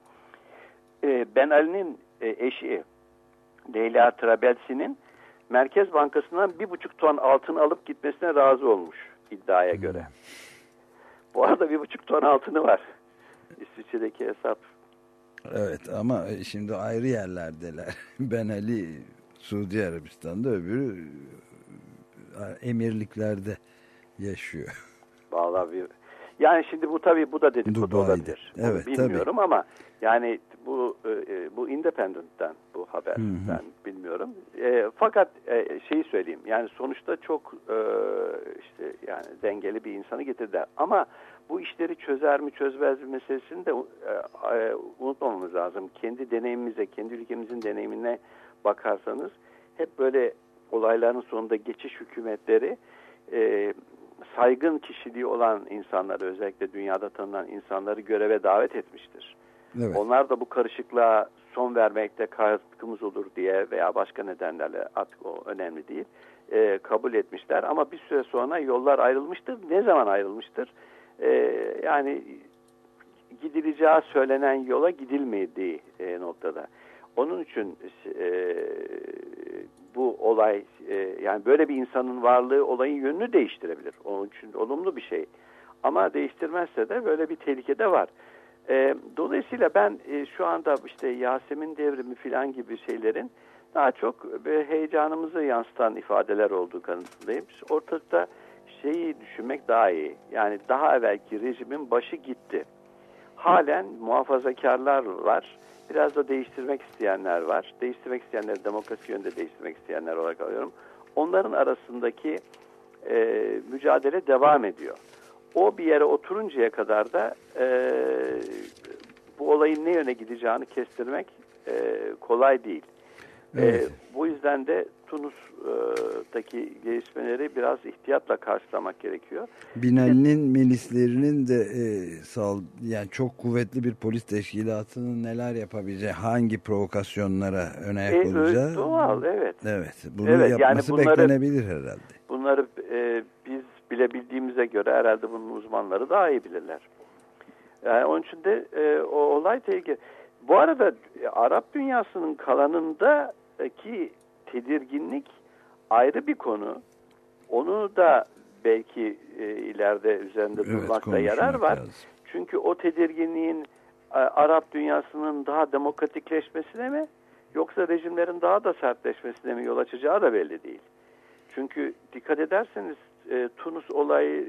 E, ben Ali'nin e, eşi Leyla Trabelsi'nin Merkez Bankası'ndan bir buçuk ton altın alıp gitmesine razı olmuş iddiaya göre. Bu arada bir buçuk ton altını var. İsviçre'deki hesap. Evet ama şimdi ayrı yerlerdeler. Ben Ali Suudi Arabistan'da öbürü e, emirliklerde yaşıyor. Vallahi bir yani şimdi bu tabii bu da dedikodu Dubai'de. olabilir. Evet, bilmiyorum ama yani bu e, bu Independent'ten bu haber ben bilmiyorum. E, fakat e, şeyi söyleyeyim. Yani sonuçta çok e, işte yani dengeli bir insanı getirdiler. Ama bu işleri çözer mi çözmez mi meselesini de e, e, unutmamamız lazım. Kendi deneyimimize, kendi ülkemizin deneyimine bakarsanız hep böyle olayların sonunda geçiş hükümetleri e, saygın kişiliği olan insanları özellikle dünyada tanınan insanları göreve davet etmiştir. Evet. Onlar da bu karışıklığa son vermekte katkımız olur diye veya başka nedenlerle artık o önemli değil e, kabul etmişler. Ama bir süre sonra yollar ayrılmıştır. Ne zaman ayrılmıştır? E, yani gidileceği söylenen yola gidilmediği e, noktada. Onun için e, bu olay e, yani böyle bir insanın varlığı olayın yönünü değiştirebilir. Onun için olumlu bir şey. Ama değiştirmezse de böyle bir tehlike de var. E, dolayısıyla ben e, şu anda işte Yasemin devrimi falan gibi şeylerin daha çok böyle heyecanımızı yansıtan ifadeler olduğu kanısındayım. Ortalıkta şeyi düşünmek daha iyi. Yani daha evvelki rejimin başı gitti. Halen muhafazakarlar var. Biraz da değiştirmek isteyenler var. Değiştirmek isteyenleri demokrasi yönde değiştirmek isteyenler olarak alıyorum. Onların arasındaki e, mücadele devam ediyor. O bir yere oturuncaya kadar da e, bu olayın ne yöne gideceğini kestirmek e, kolay değil. Evet. E, bu yüzden de Tunus'taki gelişmeleri biraz ihtiyatla karşılamak gerekiyor. Binali'nin milislerinin de e, sal, yani çok kuvvetli bir polis teşkilatının neler yapabileceği, hangi provokasyonlara öne E, olacağı. doğal, evet. Evet, bunu Evet, yani yapması bunları- beklenebilir herhalde. Bunları e, biz bilebildiğimize göre herhalde bunun uzmanları daha iyi bilirler. Yani onun için de e, o olay tehlikeli. Bu arada e, Arap dünyasının kalanındaki tedirginlik ayrı bir konu. Onu da belki e, ileride üzerinde Evet, durmakta yarar var. lazım. Çünkü o tedirginliğin e, Arap dünyasının daha demokratikleşmesine mi yoksa rejimlerin daha da sertleşmesine mi yol açacağı da belli değil. Çünkü dikkat ederseniz e, Tunus olayı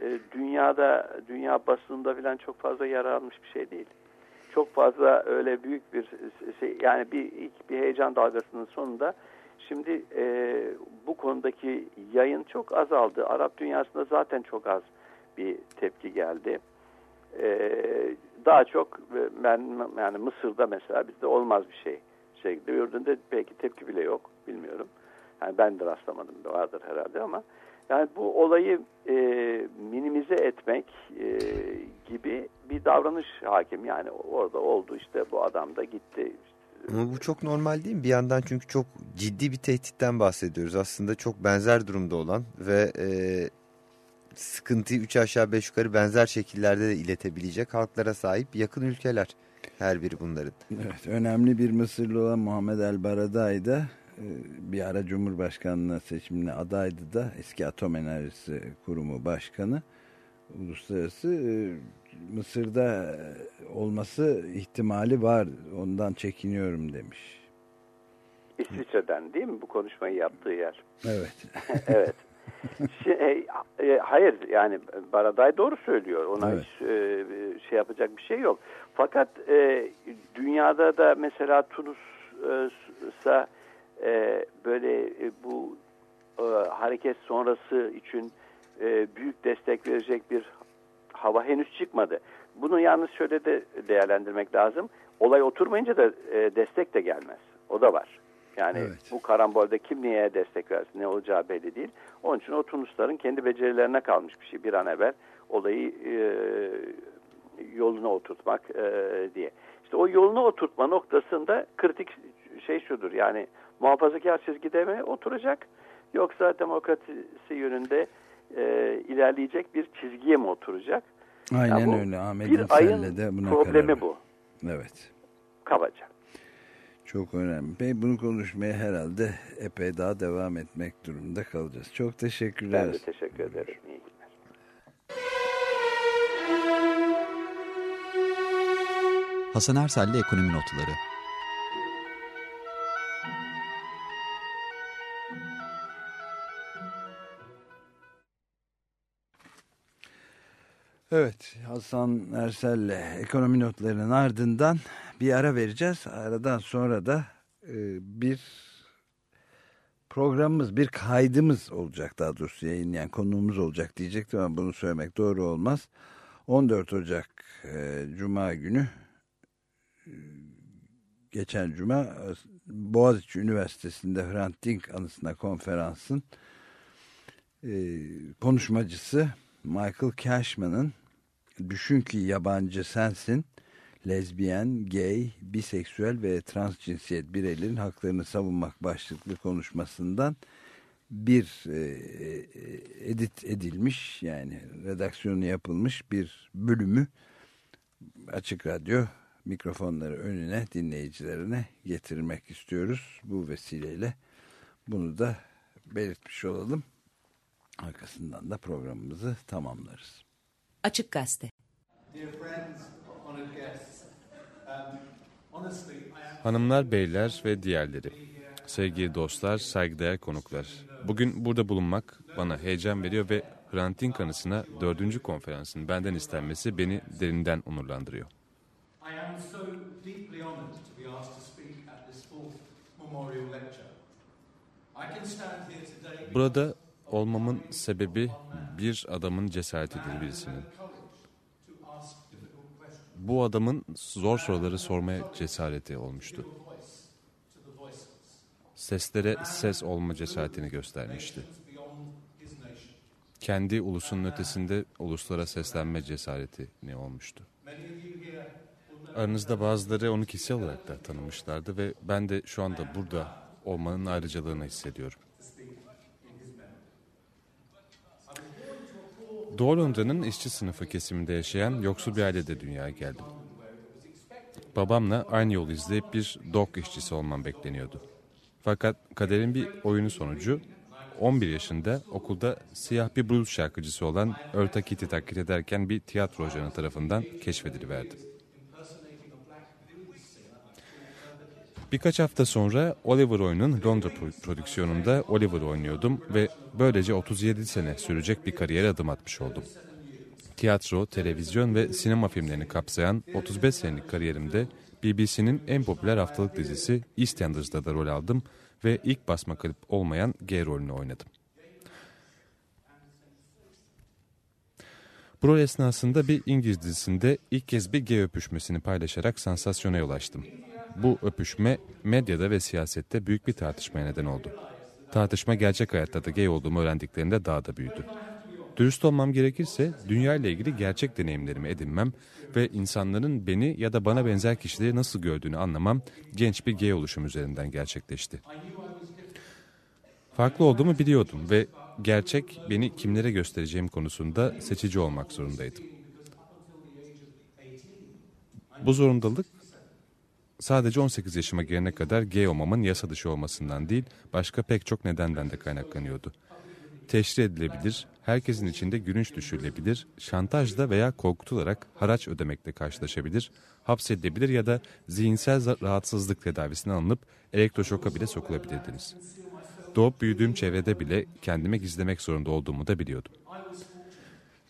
e, dünyada, dünya basınında falan çok fazla yer almış bir şey değil. Çok fazla öyle büyük bir şey yani bir ilk bir heyecan dalgasının sonunda şimdi e, bu konudaki yayın çok azaldı. Arap dünyasında zaten çok az bir tepki geldi. E, daha çok e, ben yani Mısır'da mesela bizde olmaz bir şey şekilde. Ürdün'de belki tepki bile yok bilmiyorum. Yani ben de rastlamadım vardır herhalde ama yani bu olayı e, minimize etmek e, gibi bir davranış hakim. Yani orada oldu işte bu adam da gitti. Ama bu çok normal değil mi? Bir yandan çünkü çok ciddi bir tehditten bahsediyoruz. Aslında çok benzer durumda olan ve e, sıkıntıyı üç aşağı beş yukarı benzer şekillerde de iletebilecek halklara sahip yakın ülkeler. Her biri bunların. Evet, önemli bir Mısırlı olan Muhammed El Baradai da e, bir ara Cumhurbaşkanlığı seçimine adaydı da eski Atom Enerjisi Kurumu Başkanı uluslararası e, Mısır'da olması ihtimali var ondan çekiniyorum demiş. İsviçre'den değil mi bu konuşmayı yaptığı yer? Evet. evet. Şey, e, hayır yani Baraday doğru söylüyor. Ona Evet. hiç e, şey yapacak bir şey yok. Fakat e, dünyada da mesela Tunus'a e, böyle e, bu e, hareket sonrası için e, büyük destek verecek bir hava henüz çıkmadı. Bunu yalnız şöyle de değerlendirmek lazım. Olay oturmayınca da e, destek de gelmez. O da var. Yani Evet. bu karambolde kim neye destek versin ne olacağı belli değil. Onun için o Tunusların kendi becerilerine kalmış bir şey bir an evvel olayı e, yoluna oturtmak e, diye. İşte o yoluna oturtma noktasında kritik şey şudur yani muhafazakar çizgide mi oturacak yoksa demokrasi yönünde e, ilerleyecek bir çizgiye mi oturacak? Aynen Ya bu öyle. Ahmet ayın de buna problemi karar bu Evet. kabaca. Çok önemli. Peki bunu konuşmaya herhalde epey daha devam etmek durumunda kalacağız. Çok teşekkürler. Ben de teşekkür ederim. İyi günler. Hasan Ersel'le Ekonomi Notları Evet Hasan Ersel'le ekonomi notlarının ardından bir ara vereceğiz. Aradan sonra da e, bir programımız, bir kaydımız olacak daha doğrusu yayınlayan konuğumuz olacak diyecektim ama bunu söylemek doğru olmaz. 14 Ocak e, Cuma günü e, geçen Cuma Boğaziçi Üniversitesi'nde Hrant Dink anısına konferansın e, konuşmacısı Michael Cashman'ın Düşün ki yabancı sensin lezbiyen, gay, biseksüel ve transcinsiyet bireylerin haklarını savunmak başlıklı konuşmasından bir e, e, edit edilmiş yani redaksiyonu yapılmış bir bölümü Açık Radyo mikrofonları önüne dinleyicilerine getirmek istiyoruz. Bu vesileyle bunu da belirtmiş olalım. Arkasından da programımızı tamamlarız. Açık Gazete. Hanımlar, beyler ve diğerleri. Sevgili dostlar, saygıdeğer konuklar. Bugün burada bulunmak bana heyecan veriyor ve Hrant Dink anısına dördüncü konferansın benden istenmesi beni derinden onurlandırıyor. I am so deeply honoured to be asked to speak at this fourth memorial lecture. I can stand here today Burada olmamın sebebi bir adamın cesaretidir birisinin. Bu adamın zor soruları sormaya cesareti olmuştu. Seslere ses olma cesaretini göstermişti. Kendi ulusunun ötesinde uluslara seslenme cesareti ne olmuştu. Aranızda bazıları onu kişisel olarak da tanımışlardı ve ben de şu anda burada olmanın ayrıcalığını hissediyorum. Doğu Londra'nın işçi sınıfı kesiminde yaşayan yoksul bir ailede dünyaya geldim. Babamla aynı yolu izleyip bir dok işçisi olmam bekleniyordu. Fakat kaderin bir oyunu sonucu 11 yaşında okulda siyah bir blues şarkıcısı olan Eartha Kitt'i taklit ederken bir tiyatro hocanı tarafından keşfediliverdim. Birkaç hafta sonra Oliver Oyun'un Londra pro- prodüksiyonunda Oliver oynuyordum ve böylece 37 sene sürecek bir kariyere adım atmış oldum. Tiyatro, televizyon ve sinema filmlerini kapsayan 35 senelik kariyerimde BBC'nin en popüler haftalık dizisi EastEnders'da da rol aldım ve ilk basma klip olmayan G rolünü oynadım. Bu rol esnasında bir İngiliz dizisinde ilk kez bir G öpüşmesini paylaşarak sansasyona yol açtım. Bu öpüşme medyada ve siyasette büyük bir tartışmaya neden oldu. Tartışma gerçek hayatta da gay olduğumu öğrendiklerinde daha da büyüdü. Dürüst olmam gerekirse dünya ile ilgili gerçek deneyimlerimi edinmem ve insanların beni ya da bana benzer kişileri nasıl gördüğünü anlamam genç bir gay oluşum üzerinden gerçekleşti. Farklı olduğumu biliyordum ve gerçek beni kimlere göstereceğim konusunda seçici olmak zorundaydım. Bu zorundalık sadece 18 yaşıma gelene kadar gay olmamın yasa dışı olmasından değil başka pek çok nedenden de kaynaklanıyordu. Teşri edilebilir, herkesin içinde gülünç düşürülebilir, şantajla veya korkutularak haraç ödemekle karşılaşabilir, hapsedilebilir ya da zihinsel rahatsızlık tedavisine alınıp elektroşoka bile sokulabilirdiniz. Doğup büyüdüğüm çevrede bile kendime gizlemek zorunda olduğumu da biliyordum.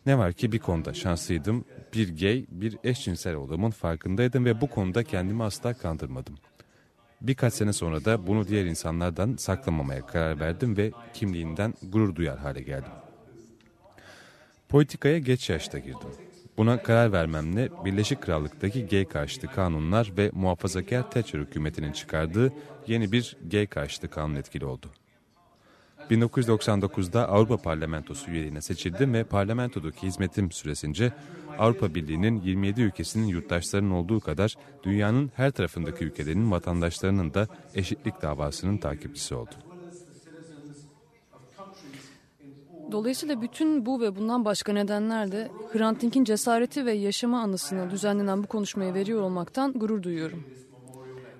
Ne var ki bir konuda şanslıydım. Bir gay, bir eşcinsel olduğumun farkındaydım ve bu konuda kendimi asla kandırmadım. Birkaç sene sonra da bunu diğer insanlardan saklamamaya karar verdim ve kimliğinden gurur duyar hale geldim. Politikaya geç yaşta girdim. Buna karar vermemle Birleşik Krallık'taki gay karşıtı kanunlar ve muhafazakar Thatcher hükümetinin çıkardığı yeni bir gay karşıtı kanun etkili oldu. 1999'da Avrupa Parlamentosu üyeliğine seçildim ve parlamentodaki hizmetim süresince Avrupa Birliği'nin 27 ülkesinin yurttaşlarının olduğu kadar dünyanın her tarafındaki ülkelerin vatandaşlarının da eşitlik davasının takipçisi oldu. Dolayısıyla bütün bu ve bundan başka nedenler de Hrant Dink'in cesareti ve yaşama anısına düzenlenen bu konuşmayı veriyor olmaktan gurur duyuyorum.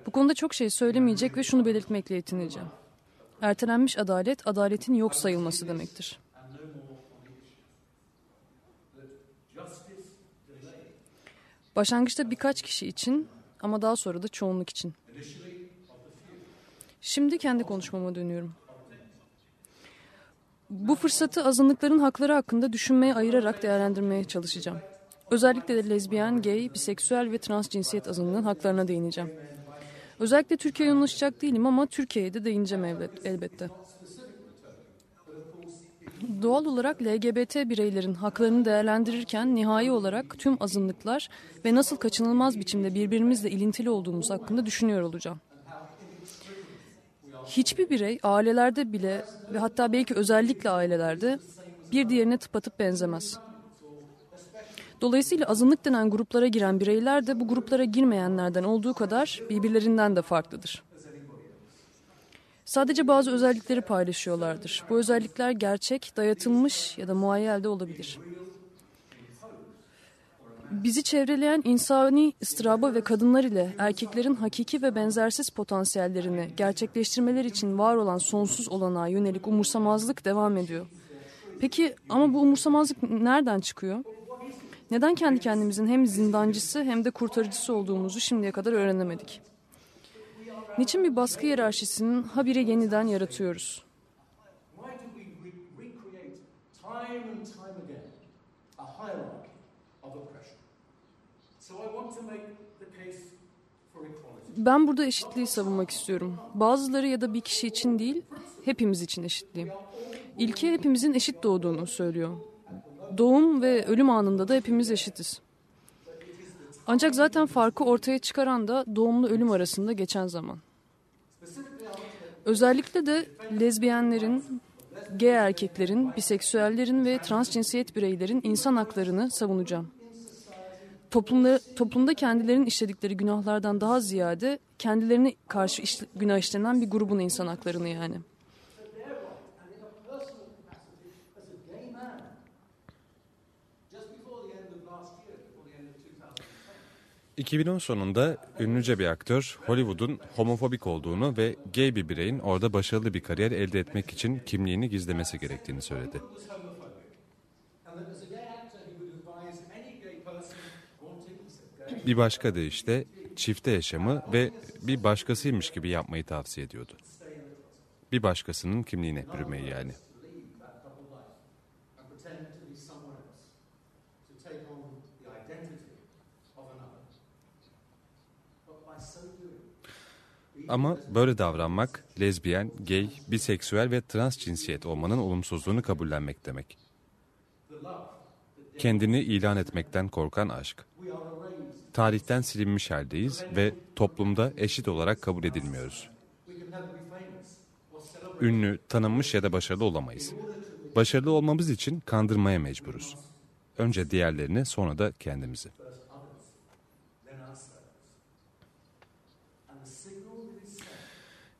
Bu konuda çok şey söylemeyecek ve şunu belirtmekle yetineceğim. Ertelenmiş adalet, adaletin yok sayılması demektir. Başlangıçta birkaç kişi için ama daha sonra da çoğunluk için. Şimdi kendi konuşmama dönüyorum. Bu fırsatı azınlıkların hakları hakkında düşünmeye ayırarak değerlendirmeye çalışacağım. Özellikle de lezbiyen, gay, biseksüel ve trans cinsiyet azınlığının haklarına değineceğim. Özellikle Türkiye'ye yoğunlaşacak değilim ama Türkiye'ye de değineceğim elbette. Doğal olarak LGBT bireylerin haklarını değerlendirirken nihai olarak tüm azınlıklar ve nasıl kaçınılmaz biçimde birbirimizle ilintili olduğumuz hakkında düşünüyor olacağım. Hiçbir birey ailelerde bile ve hatta belki özellikle ailelerde bir diğerine tıpatıp benzemez. Dolayısıyla azınlık denen gruplara giren bireyler de bu gruplara girmeyenlerden olduğu kadar birbirlerinden de farklıdır. Sadece bazı özellikleri paylaşıyorlardır. Bu özellikler gerçek, dayatılmış ya da muayyel de olabilir. Bizi çevreleyen insani ıstıraba ve kadınlar ile erkeklerin hakiki ve benzersiz potansiyellerini gerçekleştirmeler için var olan sonsuz olanağa yönelik umursamazlık devam ediyor. Peki ama bu umursamazlık nereden çıkıyor? Neden kendi kendimizin hem zindancısı hem de kurtarıcısı olduğumuzu şimdiye kadar öğrenemedik? Niçin bir baskı hiyerarşisinin habire yeniden yaratıyoruz? Ben burada eşitliği savunmak istiyorum. Bazıları ya da bir kişi için değil, hepimiz için eşitliği. İlke hepimizin eşit doğduğunu söylüyor. Doğum ve ölüm anında da hepimiz eşitiz. Ancak zaten farkı ortaya çıkaran da doğumla ölüm arasında geçen zaman. Özellikle de lezbiyenlerin, gay erkeklerin, biseksüellerin ve transcinsiyet bireylerin insan haklarını savunacağım. Toplumda, toplumda kendilerinin işledikleri günahlardan daha ziyade kendilerine karşı iş, günah işlenen bir grubun insan haklarını yani. 2010 sonunda ünlüce bir aktör Hollywood'un homofobik olduğunu ve gay bir bireyin orada başarılı bir kariyer elde etmek için kimliğini gizlemesi gerektiğini söyledi. Bir başka deyişle çifte yaşamı ve bir başkasıymış gibi yapmayı tavsiye ediyordu. Bir başkasının kimliğine bürümeyi yani. Ama böyle davranmak lezbiyen, gay, biseksüel ve trans cinsiyet olmanın olumsuzluğunu kabullenmek demek. Kendini ilan etmekten korkan aşk. Tarihten silinmiş haldeyiz ve toplumda eşit olarak kabul edilmiyoruz. Ünlü, tanınmış ya da başarılı olamayız. Başarılı olmamız için kandırmaya mecburuz. Önce diğerlerini sonra da kendimizi.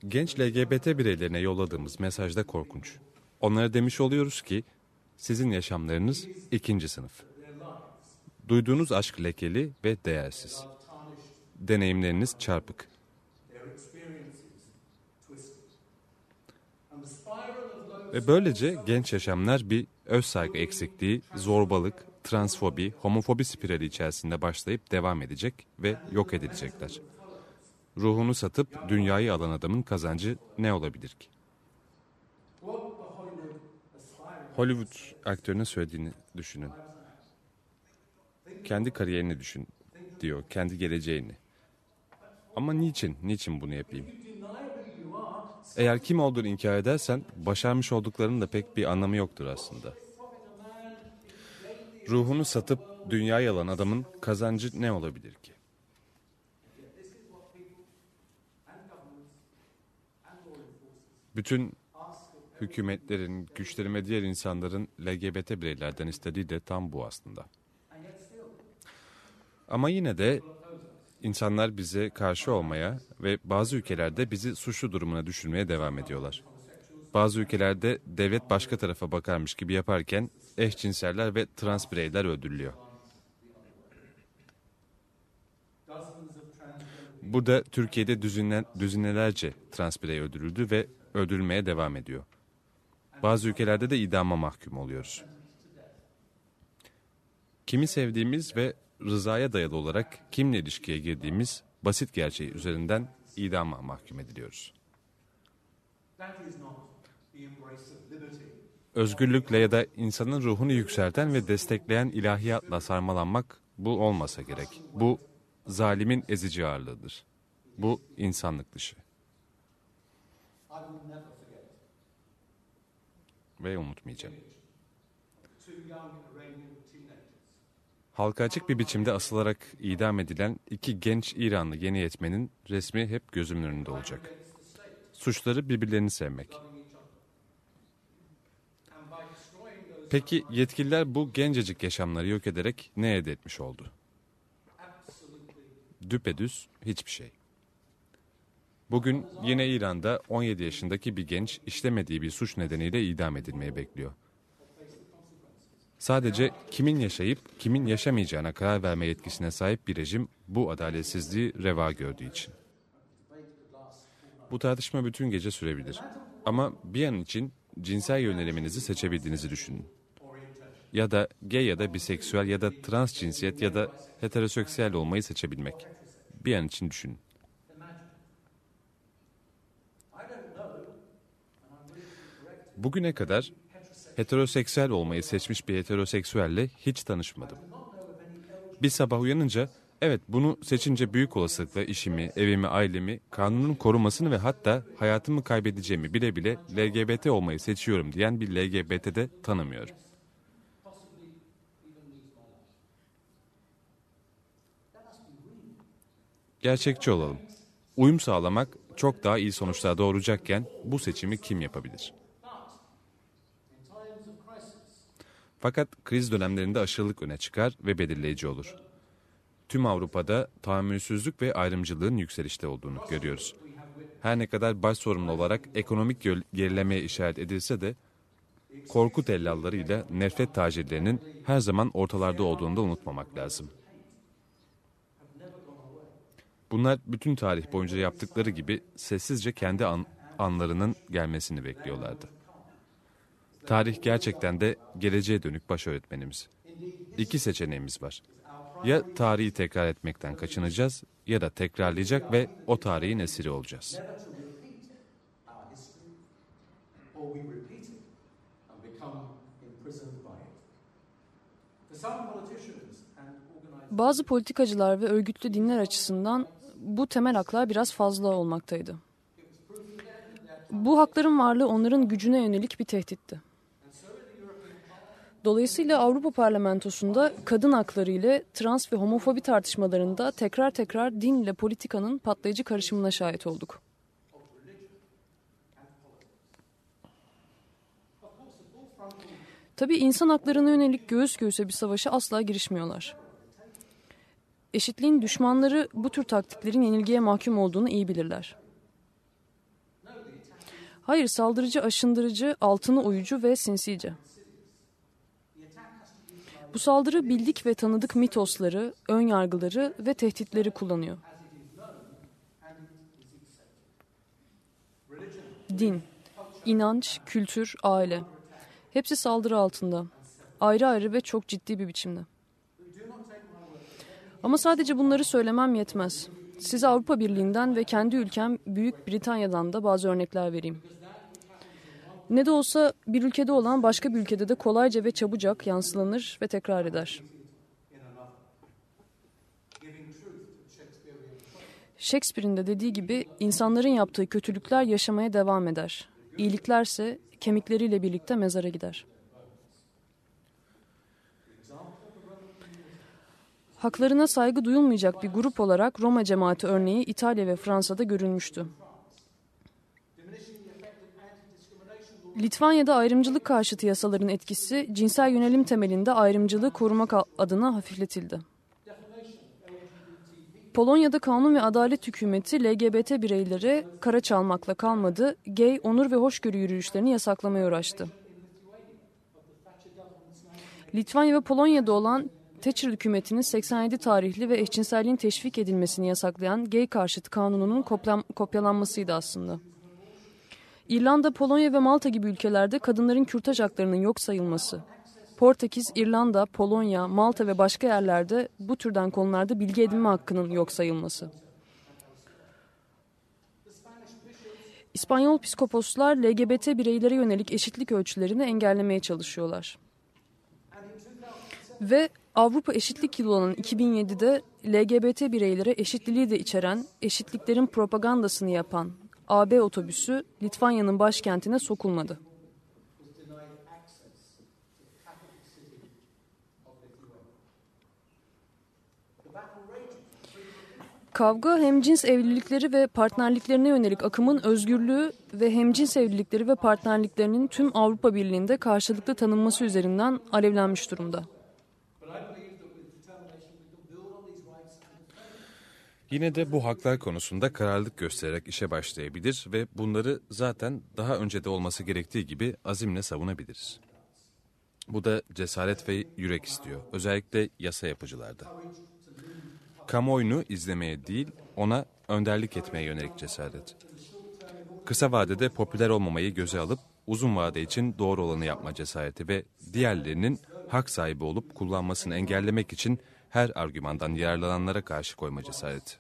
Genç LGBT bireylerine yolladığımız mesajda korkunç. Onlara demiş oluyoruz ki sizin yaşamlarınız ikinci sınıf. Duyduğunuz aşk lekeli ve değersiz. Deneyimleriniz çarpık. Ve böylece genç yaşamlar bir öz saygı eksikliği, zorbalık, transfobi, homofobi spirali içerisinde başlayıp devam edecek ve yok edilecekler. Ruhunu satıp dünyayı alan adamın kazancı ne olabilir ki? Hollywood aktörünün söylediğini düşünün. Kendi kariyerini düşün diyor, kendi geleceğini. Ama niçin, niçin bunu yapayım? Eğer kim olduğunu inkar edersen başarmış olduklarının da pek bir anlamı yoktur aslında. Ruhunu satıp dünyayı alan adamın kazancı ne olabilir ki? Bütün hükümetlerin, güçlerin ve diğer insanların LGBT bireylerden istediği de tam bu aslında. Ama yine de insanlar bize karşı olmaya ve bazı ülkelerde bizi suçlu durumuna düşürmeye devam ediyorlar. Bazı ülkelerde devlet başka tarafa bakarmış gibi yaparken eşcinseller ve trans bireyler öldürülüyor. Burada Türkiye'de düzinlen, düzinelerce trans birey öldürüldü ve öldürülmeye devam ediyor. Bazı ülkelerde de idama mahkum oluyoruz. Kimi sevdiğimiz ve rızaya dayalı olarak kimle ilişkiye girdiğimiz basit gerçeği üzerinden idama mahkum ediliyoruz. Özgürlükle ya da insanın ruhunu yükselten ve destekleyen ilahiyatla sarmalanmak bu olmasa gerek. Bu zalimin ezici ağırlığıdır. Bu insanlık dışı. Ve unutmayacağım. Halka açık bir biçimde asılarak idam edilen iki genç İranlı yeni yetmenin resmi hep gözümün önünde olacak. Suçları birbirlerini sevmek. Peki yetkililer bu gencecik yaşamları yok ederek ne elde etmiş oldu? Düpedüz hiçbir şey. Bugün yine İran'da 17 yaşındaki bir genç işlemediği bir suç nedeniyle idam edilmeye bekliyor. Sadece kimin yaşayıp kimin yaşamayacağına karar verme yetkisine sahip bir rejim bu adaletsizliği reva gördüğü için. Bu tartışma bütün gece sürebilir. Ama bir an için cinsel yöneliminizi seçebildiğinizi düşünün. Ya da gay ya da biseksüel ya da trans cinsiyet ya da heteroseksüel olmayı seçebilmek. Bir an için düşünün. Bugüne kadar heteroseksüel olmayı seçmiş bir heteroseksüelle hiç tanışmadım. Bir sabah uyanınca evet bunu seçince büyük olasılıkla işimi, evimi, ailemi, kanunun korumasını ve hatta hayatımı kaybedeceğimi bile bile LGBT olmayı seçiyorum diyen bir LGBT'de tanımıyorum. Gerçekçi olalım. Uyum sağlamak çok daha iyi sonuçlar doğuracakken bu seçimi kim yapabilir? Fakat kriz dönemlerinde aşırılık öne çıkar ve belirleyici olur. Tüm Avrupa'da tahammülsüzlük ve ayrımcılığın yükselişte olduğunu görüyoruz. Her ne kadar baş sorumlu olarak ekonomik gerilemeye işaret edilse de korku tellallarıyla nefret tacirlerinin her zaman ortalarda olduğunu da unutmamak lazım. Bunlar bütün tarih boyunca yaptıkları gibi sessizce kendi an, anlarının gelmesini bekliyorlardı. Tarih gerçekten de geleceğe dönük baş öğretmenimiz. İki seçeneğimiz var. Ya tarihi tekrar etmekten kaçınacağız ya da tekrarlayacak ve o tarihin esiri olacağız. Bazı politikacılar ve örgütlü dinler açısından bu temel haklar biraz fazla olmaktaydı. Bu hakların varlığı onların gücüne yönelik bir tehditti. Dolayısıyla Avrupa Parlamentosu'nda kadın hakları ile trans ve homofobi tartışmalarında tekrar tekrar din ile politikanın patlayıcı karışımına şahit olduk. Tabii insan haklarına yönelik göğüs göğüse bir savaşa asla girişmiyorlar. Eşitliğin düşmanları bu tür taktiklerin yenilgiye mahkum olduğunu iyi bilirler. Hayır, saldırıcı, aşındırıcı, altını oyucu ve sinsice. Bu saldırı bildik ve tanıdık mitosları, ön yargıları ve tehditleri kullanıyor. Din, inanç, kültür, aile. Hepsi saldırı altında. Ayrı ayrı ve çok ciddi bir biçimde. Ama sadece bunları söylemem yetmez. Size Avrupa Birliği'nden ve kendi ülkem Büyük Britanya'dan da bazı örnekler vereyim. Ne de olsa bir ülkede olan başka bir ülkede de kolayca ve çabucak yansılanır ve tekrar eder. Shakespeare'in de dediği gibi insanların yaptığı kötülükler yaşamaya devam eder. İyiliklerse kemikleriyle birlikte mezara gider. Haklarına saygı duyulmayacak bir grup olarak Roma cemaati örneği İtalya ve Fransa'da görülmüştü. Litvanya'da ayrımcılık karşıtı yasaların etkisi cinsel yönelim temelinde ayrımcılığı korumak adına hafifletildi. Polonya'da kanun ve adalet hükümeti LGBT bireyleri kara çalmakla kalmadı, gay, onur ve hoşgörü yürüyüşlerini yasaklamaya uğraştı. Litvanya ve Polonya'da olan Thatcher hükümetinin 87 tarihli ve eşcinselliğin teşvik edilmesini yasaklayan gay karşıtı kanununun kopyalanmasıydı aslında. İrlanda, Polonya ve Malta gibi ülkelerde kadınların kürtaj haklarının yok sayılması. Portekiz, İrlanda, Polonya, Malta ve başka yerlerde bu türden konularda bilgi edinme hakkının yok sayılması. İspanyol psikoposlar LGBT bireylere yönelik eşitlik ölçülerini engellemeye çalışıyorlar. Ve Avrupa Eşitlik Yılı olan 2007'de LGBT bireylere eşitliliği de içeren, eşitliklerin propagandasını yapan AB otobüsü Litvanya'nın başkentine sokulmadı. Kavga hemcins evlilikleri ve partnerliklerine yönelik akımın özgürlüğü ve hemcins evlilikleri ve partnerliklerinin tüm Avrupa Birliği'nde karşılıklı tanınması üzerinden alevlenmiş durumda. Yine de bu haklar konusunda kararlılık göstererek işe başlayabilir ve bunları zaten daha önce de olması gerektiği gibi azimle savunabiliriz. Bu da cesaret ve yürek istiyor. Özellikle yasa yapıcılarda. Kamuoyunu izlemeye değil, ona önderlik etmeye yönelik cesaret. Kısa vadede popüler olmamayı göze alıp uzun vade için doğru olanı yapma cesareti ve diğerlerinin hak sahibi olup kullanmasını engellemek için her argümandan yararlananlara karşı koyma cesareti.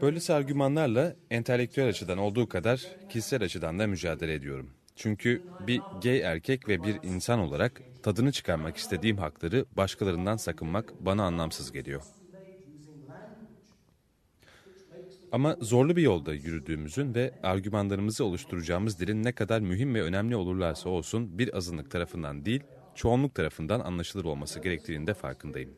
Böylesi argümanlarla entelektüel açıdan olduğu kadar kişisel açıdan da mücadele ediyorum. Çünkü bir gay erkek ve bir insan olarak tadını çıkarmak istediğim hakları başkalarından sakınmak bana anlamsız geliyor. Ama zorlu bir yolda yürüdüğümüzün ve argümanlarımızı oluşturacağımız dilin ne kadar mühim ve önemli olurlarsa olsun bir azınlık tarafından değil, çoğunluk tarafından anlaşılır olması gerektiğinin de farkındayım.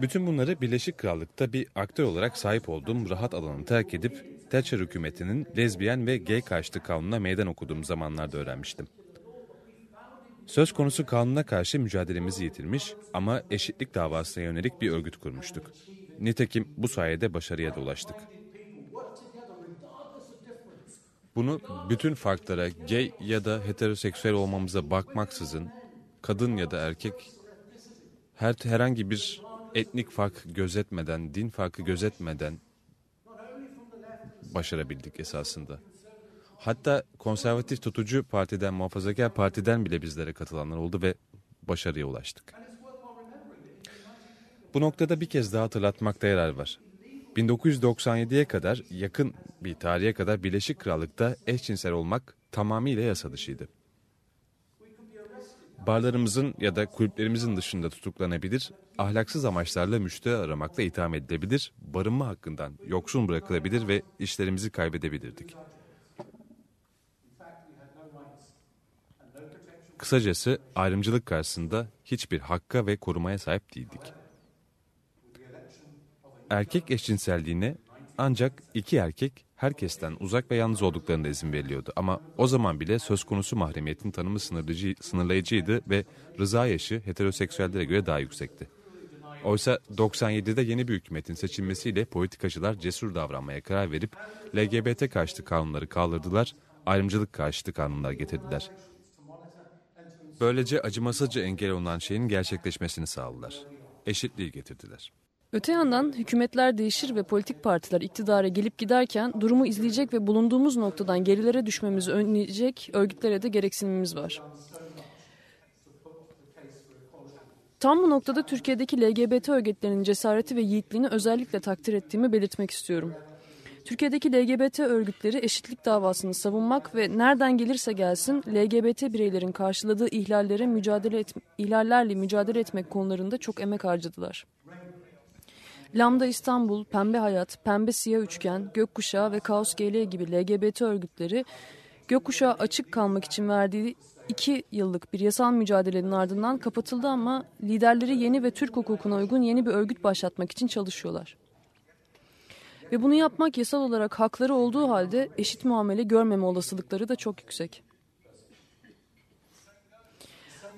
Bütün bunları Birleşik Krallık'ta bir aktör olarak sahip olduğum rahat alanı terk edip Thatcher hükümetinin lezbiyen ve gay karşıtı kanununa meydan okuduğum zamanlarda öğrenmiştim. Söz konusu kanuna karşı mücadelemizi yitirmiş ama eşitlik davasına yönelik bir örgüt kurmuştuk. Nitekim bu sayede başarıya da ulaştık. Bunu bütün farklara gay ya da heteroseksüel olmamıza bakmaksızın kadın ya da erkek her herhangi bir etnik fark gözetmeden, din farkı gözetmeden başarabildik esasında. Hatta konservatif tutucu partiden, muhafazakar partiden bile bizlere katılanlar oldu ve başarıya ulaştık. Bu noktada bir kez daha hatırlatmakta yarar var. 1997'ye kadar yakın bir tarihe kadar Birleşik Krallık'ta eşcinsel olmak tamamıyla yasa dışıydı. Barlarımızın ya da kulüplerimizin dışında tutuklanabilir, ahlaksız amaçlarla müşteri aramakla itham edilebilir, barınma hakkından yoksun bırakılabilir ve işlerimizi kaybedebilirdik. Kısacası ayrımcılık karşısında hiçbir hakka ve korumaya sahip değildik. Erkek eşcinselliğine ancak iki erkek herkesten uzak ve yalnız olduklarında izin veriliyordu. Ama o zaman bile söz konusu mahremiyetin tanımı sınırlayıcı, sınırlayıcıydı ve rıza yaşı heteroseksüellere göre daha yüksekti. Oysa 97'de yeni bir hükümetin seçilmesiyle politikacılar cesur davranmaya karar verip LGBT karşıtı kanunları kaldırdılar, ayrımcılık karşıtı kanunlar getirdiler. Böylece acımasızca engel olunan şeyin gerçekleşmesini sağladılar. Eşitliği getirdiler. Öte yandan hükümetler değişir ve politik partiler iktidara gelip giderken durumu izleyecek ve bulunduğumuz noktadan gerilere düşmemizi önleyecek örgütlere de gereksinimimiz var. Tam bu noktada Türkiye'deki LGBT örgütlerinin cesareti ve yiğitliğini özellikle takdir ettiğimi belirtmek istiyorum. Türkiye'deki LGBT örgütleri eşitlik davasını savunmak ve nereden gelirse gelsin LGBT bireylerin karşıladığı ihlallere mücadele et, ihlallerle mücadele etmek konularında çok emek harcadılar. Lambda İstanbul, Pembe Hayat, Pembe Siyah Üçgen, Gökkuşağı ve Kaos GL gibi LGBT örgütleri Gökkuşağı açık kalmak için verdiği iki yıllık bir yasal mücadelenin ardından kapatıldı ama liderleri yeni ve Türk hukukuna uygun yeni bir örgüt başlatmak için çalışıyorlar. Ve bunu yapmak yasal olarak hakları olduğu halde eşit muamele görmeme olasılıkları da çok yüksek.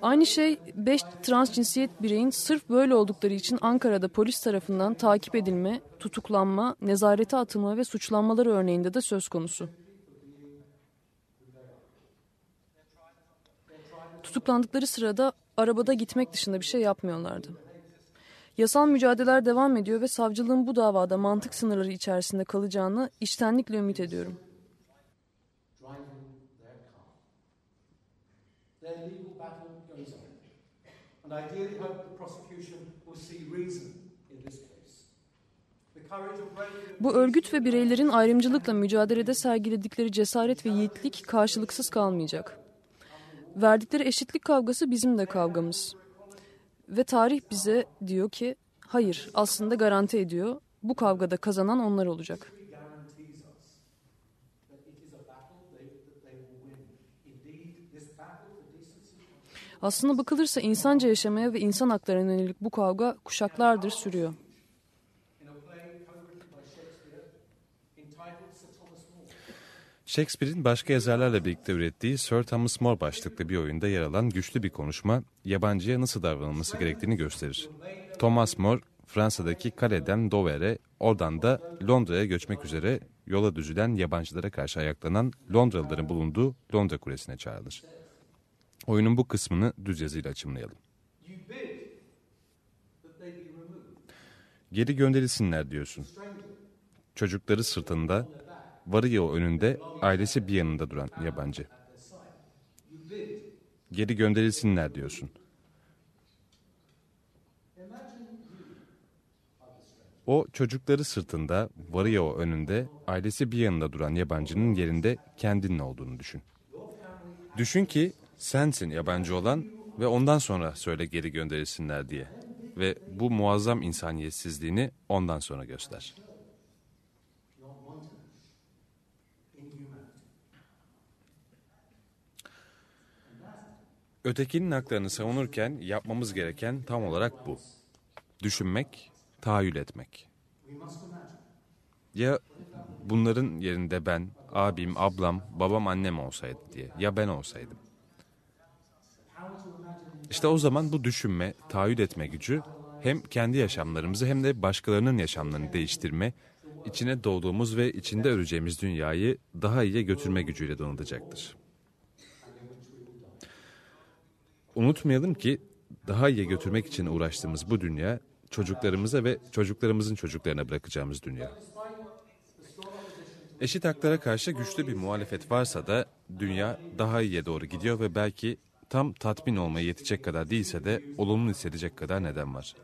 Aynı şey 5 transcinsiyet bireyin sırf böyle oldukları için Ankara'da polis tarafından takip edilme, tutuklanma, nezarete atılma ve suçlanmaları örneğinde de söz konusu. Tutuklandıkları sırada arabada gitmek dışında bir şey yapmıyorlardı. Yasal mücadeleler devam ediyor ve savcılığın bu davada mantık sınırları içerisinde kalacağını içtenlikle ümit ediyorum. Their And I dearly hope the prosecution will see reason in this case. Bu örgüt ve bireylerin ayrımcılıkla mücadelede sergiledikleri cesaret ve yiğitlik karşılıksız kalmayacak. Verdikleri eşitlik kavgası bizim de kavgamız. Ve tarih bize diyor ki hayır aslında garanti ediyor. Bu kavgada kazanan onlar olacak. Aslında bakılırsa insanca yaşamaya ve insan haklarına yönelik bu kavga kuşaklardır sürüyor. Shakespeare'in başka yazarlarla birlikte ürettiği Sir Thomas More başlıklı bir oyunda yer alan güçlü bir konuşma, yabancıya nasıl davranılması gerektiğini gösterir. Thomas More, Fransa'daki Calai'den Dover'e, oradan da Londra'ya göçmek üzere yola düzülen yabancılara karşı ayaklanan Londralıların bulunduğu Londra Kulesi'ne çağrılır. Oyunun bu kısmını düz yazıyla açımlayalım. Geri gönderilsinler diyorsun. Çocukları sırtında, varı önünde, ailesi bir yanında duran yabancı. Geri gönderilsinler diyorsun. O çocukları sırtında, varı önünde, ailesi bir yanında duran yabancının yerinde kendinin olduğunu düşün. Düşün ki sensin yabancı olan ve ondan sonra söyle geri gönderilsinler diye. Ve bu muazzam insaniyetsizliğini ondan sonra göster. Ötekinin haklarını savunurken yapmamız gereken tam olarak bu. Düşünmek, tahayyül etmek. Ya bunların yerinde ben, abim, ablam, babam, annem olsaydı diye. Ya ben olsaydım. İşte o zaman bu düşünme, tahayyül etme gücü hem kendi yaşamlarımızı hem de başkalarının yaşamlarını değiştirme, içine doğduğumuz ve içinde öleceğimiz dünyayı daha iyiye götürme gücüyle donatacaktır. Unutmayalım ki daha iyiye götürmek için uğraştığımız bu dünya çocuklarımıza ve çocuklarımızın çocuklarına bırakacağımız dünya. Eşit haklara karşı güçlü bir muhalefet varsa da dünya daha iyiye doğru gidiyor ve belki tam tatmin olmaya yetecek kadar değilse de olumlu hissedecek kadar neden var.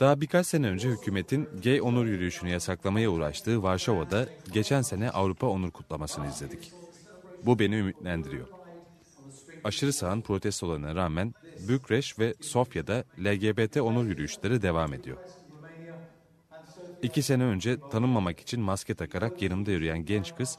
Daha birkaç sene önce hükümetin gay onur yürüyüşünü yasaklamaya uğraştığı Varşova'da geçen sene Avrupa Onur Kutlaması'nı izledik. Bu beni ümitlendiriyor. Aşırı sağın protestolarına rağmen Bükreş ve Sofya'da LGBT onur yürüyüşleri devam ediyor. İki sene önce tanınmamak için maske takarak yanımda yürüyen genç kız,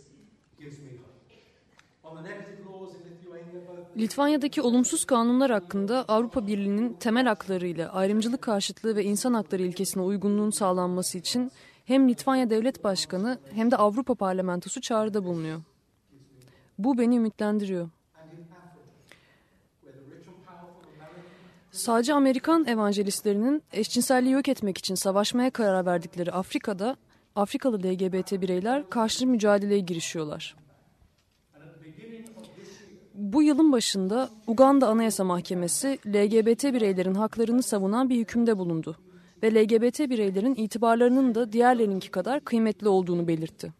Litvanya'daki olumsuz kanunlar hakkında Avrupa Birliği'nin temel hakları ile ayrımcılık karşıtlığı ve insan hakları ilkesine uygunluğun sağlanması için hem Litvanya Devlet Başkanı hem de Avrupa Parlamentosu çağrıda bulunuyor. Bu beni ümitlendiriyor. Sadece Amerikan evangelistlerinin eşcinselliği yok etmek için savaşmaya karar verdikleri Afrika'da Afrikalı LGBT bireyler karşı mücadeleye girişiyorlar. Bu yılın başında Uganda Anayasa Mahkemesi LGBT bireylerin haklarını savunan bir hükümde bulundu ve LGBT bireylerin itibarlarının da diğerlerinki kadar kıymetli olduğunu belirtti.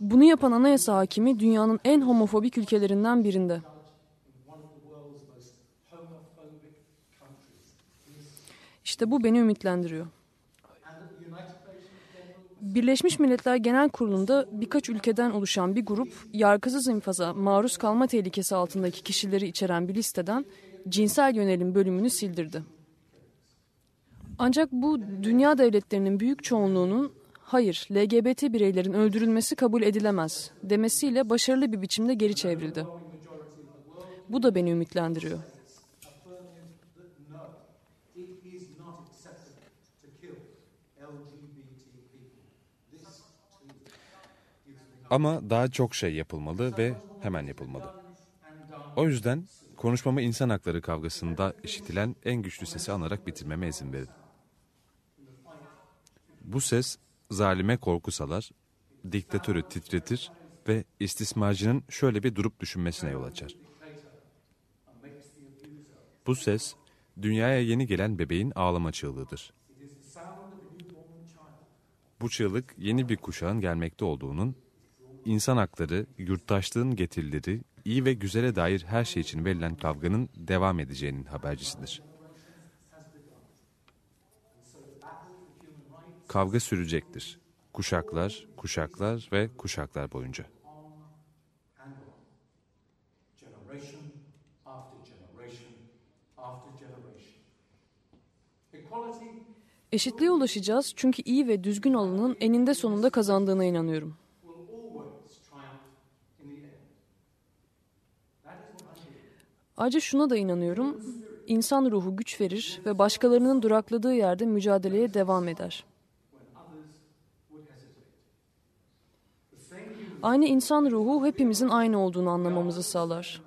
Bunu yapan anayasa hakimi dünyanın en homofobik ülkelerinden birinde. İşte bu beni ümitlendiriyor. Birleşmiş Milletler Genel Kurulu'nda birkaç ülkeden oluşan bir grup yargısız infaza maruz kalma tehlikesi altındaki kişileri içeren bir listeden cinsel yönelim bölümünü sildirdi. Ancak bu dünya devletlerinin büyük çoğunluğunun hayır LGBT bireylerin öldürülmesi kabul edilemez demesiyle başarılı bir biçimde geri çevrildi. Bu da beni ümitlendiriyor. Ama daha çok şey yapılmalı ve hemen yapılmalı. O yüzden konuşmamı insan hakları kavgasında işitilen en güçlü sesi anarak bitirmeme izin verin. Bu ses zalime korku salar, diktatörü titretir ve istismarcının şöyle bir durup düşünmesine yol açar. Bu ses dünyaya yeni gelen bebeğin ağlama çığlığıdır. Bu çığlık yeni bir kuşağın gelmekte olduğunun, insan hakları, yurttaşlığın getirileri, iyi ve güzele dair her şey için verilen kavganın devam edeceğinin habercisidir. Kavga sürecektir. Kuşaklar, kuşaklar ve kuşaklar boyunca. Eşitliğe ulaşacağız çünkü iyi ve düzgün olanın eninde sonunda kazandığına inanıyorum. Ayrıca şuna da inanıyorum. İnsan ruhu güç verir ve başkalarının durakladığı yerde mücadeleye devam eder. Aynı insan ruhu hepimizin aynı olduğunu anlamamızı sağlar.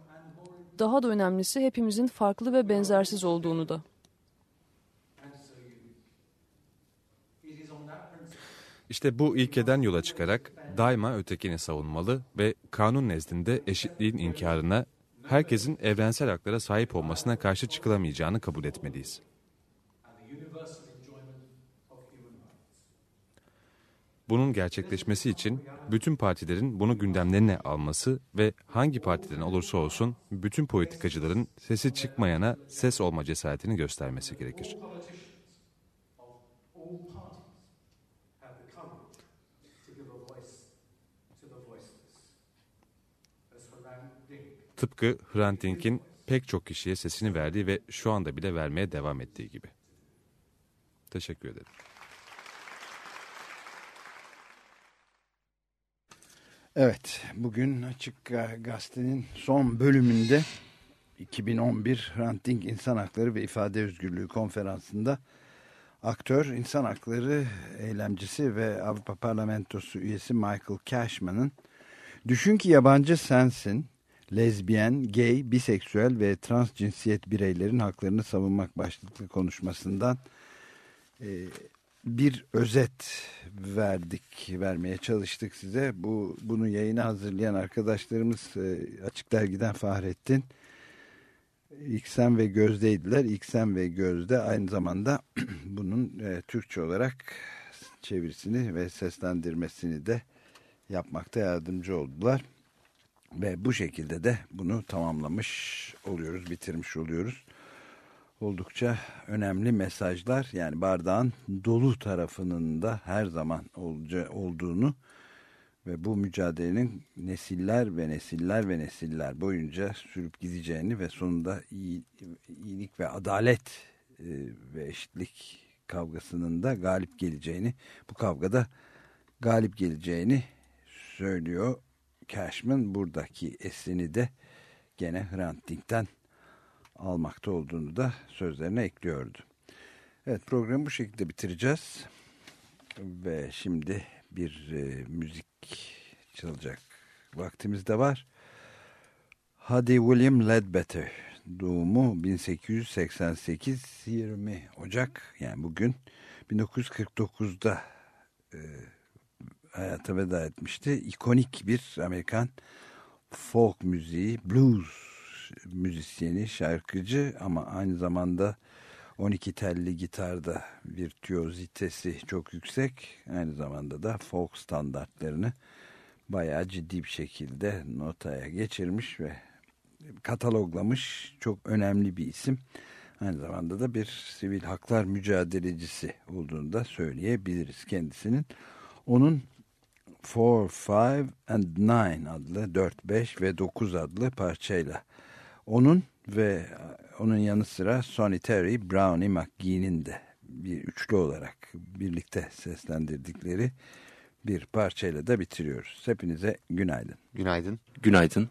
Daha da önemlisi hepimizin farklı ve benzersiz olduğunu da. İşte bu ilkeden yola çıkarak daima ötekini savunmalı ve kanun nezdinde eşitliğin inkarına, herkesin evrensel haklara sahip olmasına karşı çıkılamayacağını kabul etmeliyiz. Bunun gerçekleşmesi için bütün partilerin bunu gündemlerine alması ve hangi partiden olursa olsun bütün politikacıların sesi çıkmayana ses olma cesaretini göstermesi gerekir. Tıpkı Hrant Dink'in pek çok kişiye sesini verdiği ve şu anda bile vermeye devam ettiği gibi. Teşekkür ederim. Evet, bugün Açık Ga- Gazete'nin son bölümünde 2011 Hrant Dink İnsan Hakları ve İfade Özgürlüğü konferansında aktör, insan hakları eylemcisi ve Avrupa Parlamentosu üyesi Michael Cashman'ın Düşün ki yabancı sensin, lezbiyen, gay, biseksüel ve trans cinsiyet bireylerin haklarını savunmak başlıklı konuşmasından e, bir özet verdik, vermeye çalıştık size. Bu bunu yayına hazırlayan arkadaşlarımız e, Açık Dergi'den Fahrettin, İksen ve Göz'deydiler. İksen ve Göz'de aynı zamanda bunun e, Türkçe olarak çevirisini ve seslendirmesini de yapmakta yardımcı oldular. Ve bu şekilde de bunu tamamlamış oluyoruz, bitirmiş oluyoruz. Oldukça önemli mesajlar yani bardağın dolu tarafının da her zaman olacağı, olduğunu ve bu mücadelenin nesiller ve nesiller ve nesiller boyunca sürüp gideceğini ve sonunda iyi, iyilik ve adalet e, ve eşitlik kavgasının da galip geleceğini, bu kavgada galip geleceğini söylüyor. Cashman buradaki eslini de gene Hrant Dink'ten almakta olduğunu da sözlerine ekliyordu. Evet programı bu şekilde bitireceğiz. Ve şimdi bir e, müzik çalacak vaktimiz de var. Hadi William Ledbetter doğumu 1888 20 Ocak yani bugün 1949'da e, hayata veda etmişti. İkonik bir Amerikan folk müziği, blues müzisyeni, şarkıcı ama aynı zamanda 12 telli gitarda virtüozitesi çok yüksek. Aynı zamanda da folk standartlarını bayağı ciddi bir şekilde notaya geçirmiş ve kataloglamış çok önemli bir isim. Aynı zamanda da bir sivil haklar mücadelecisi olduğunu da söyleyebiliriz kendisinin. Onun 4, 5 and 9 adlı 4, 5 ve 9 adlı parçayla onun ve onun yanı sıra Sonny Terry, Brownie McGee'nin de bir üçlü olarak birlikte seslendirdikleri bir parçayla da bitiriyoruz. Hepinize günaydın. Günaydın. Günaydın.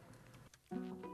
I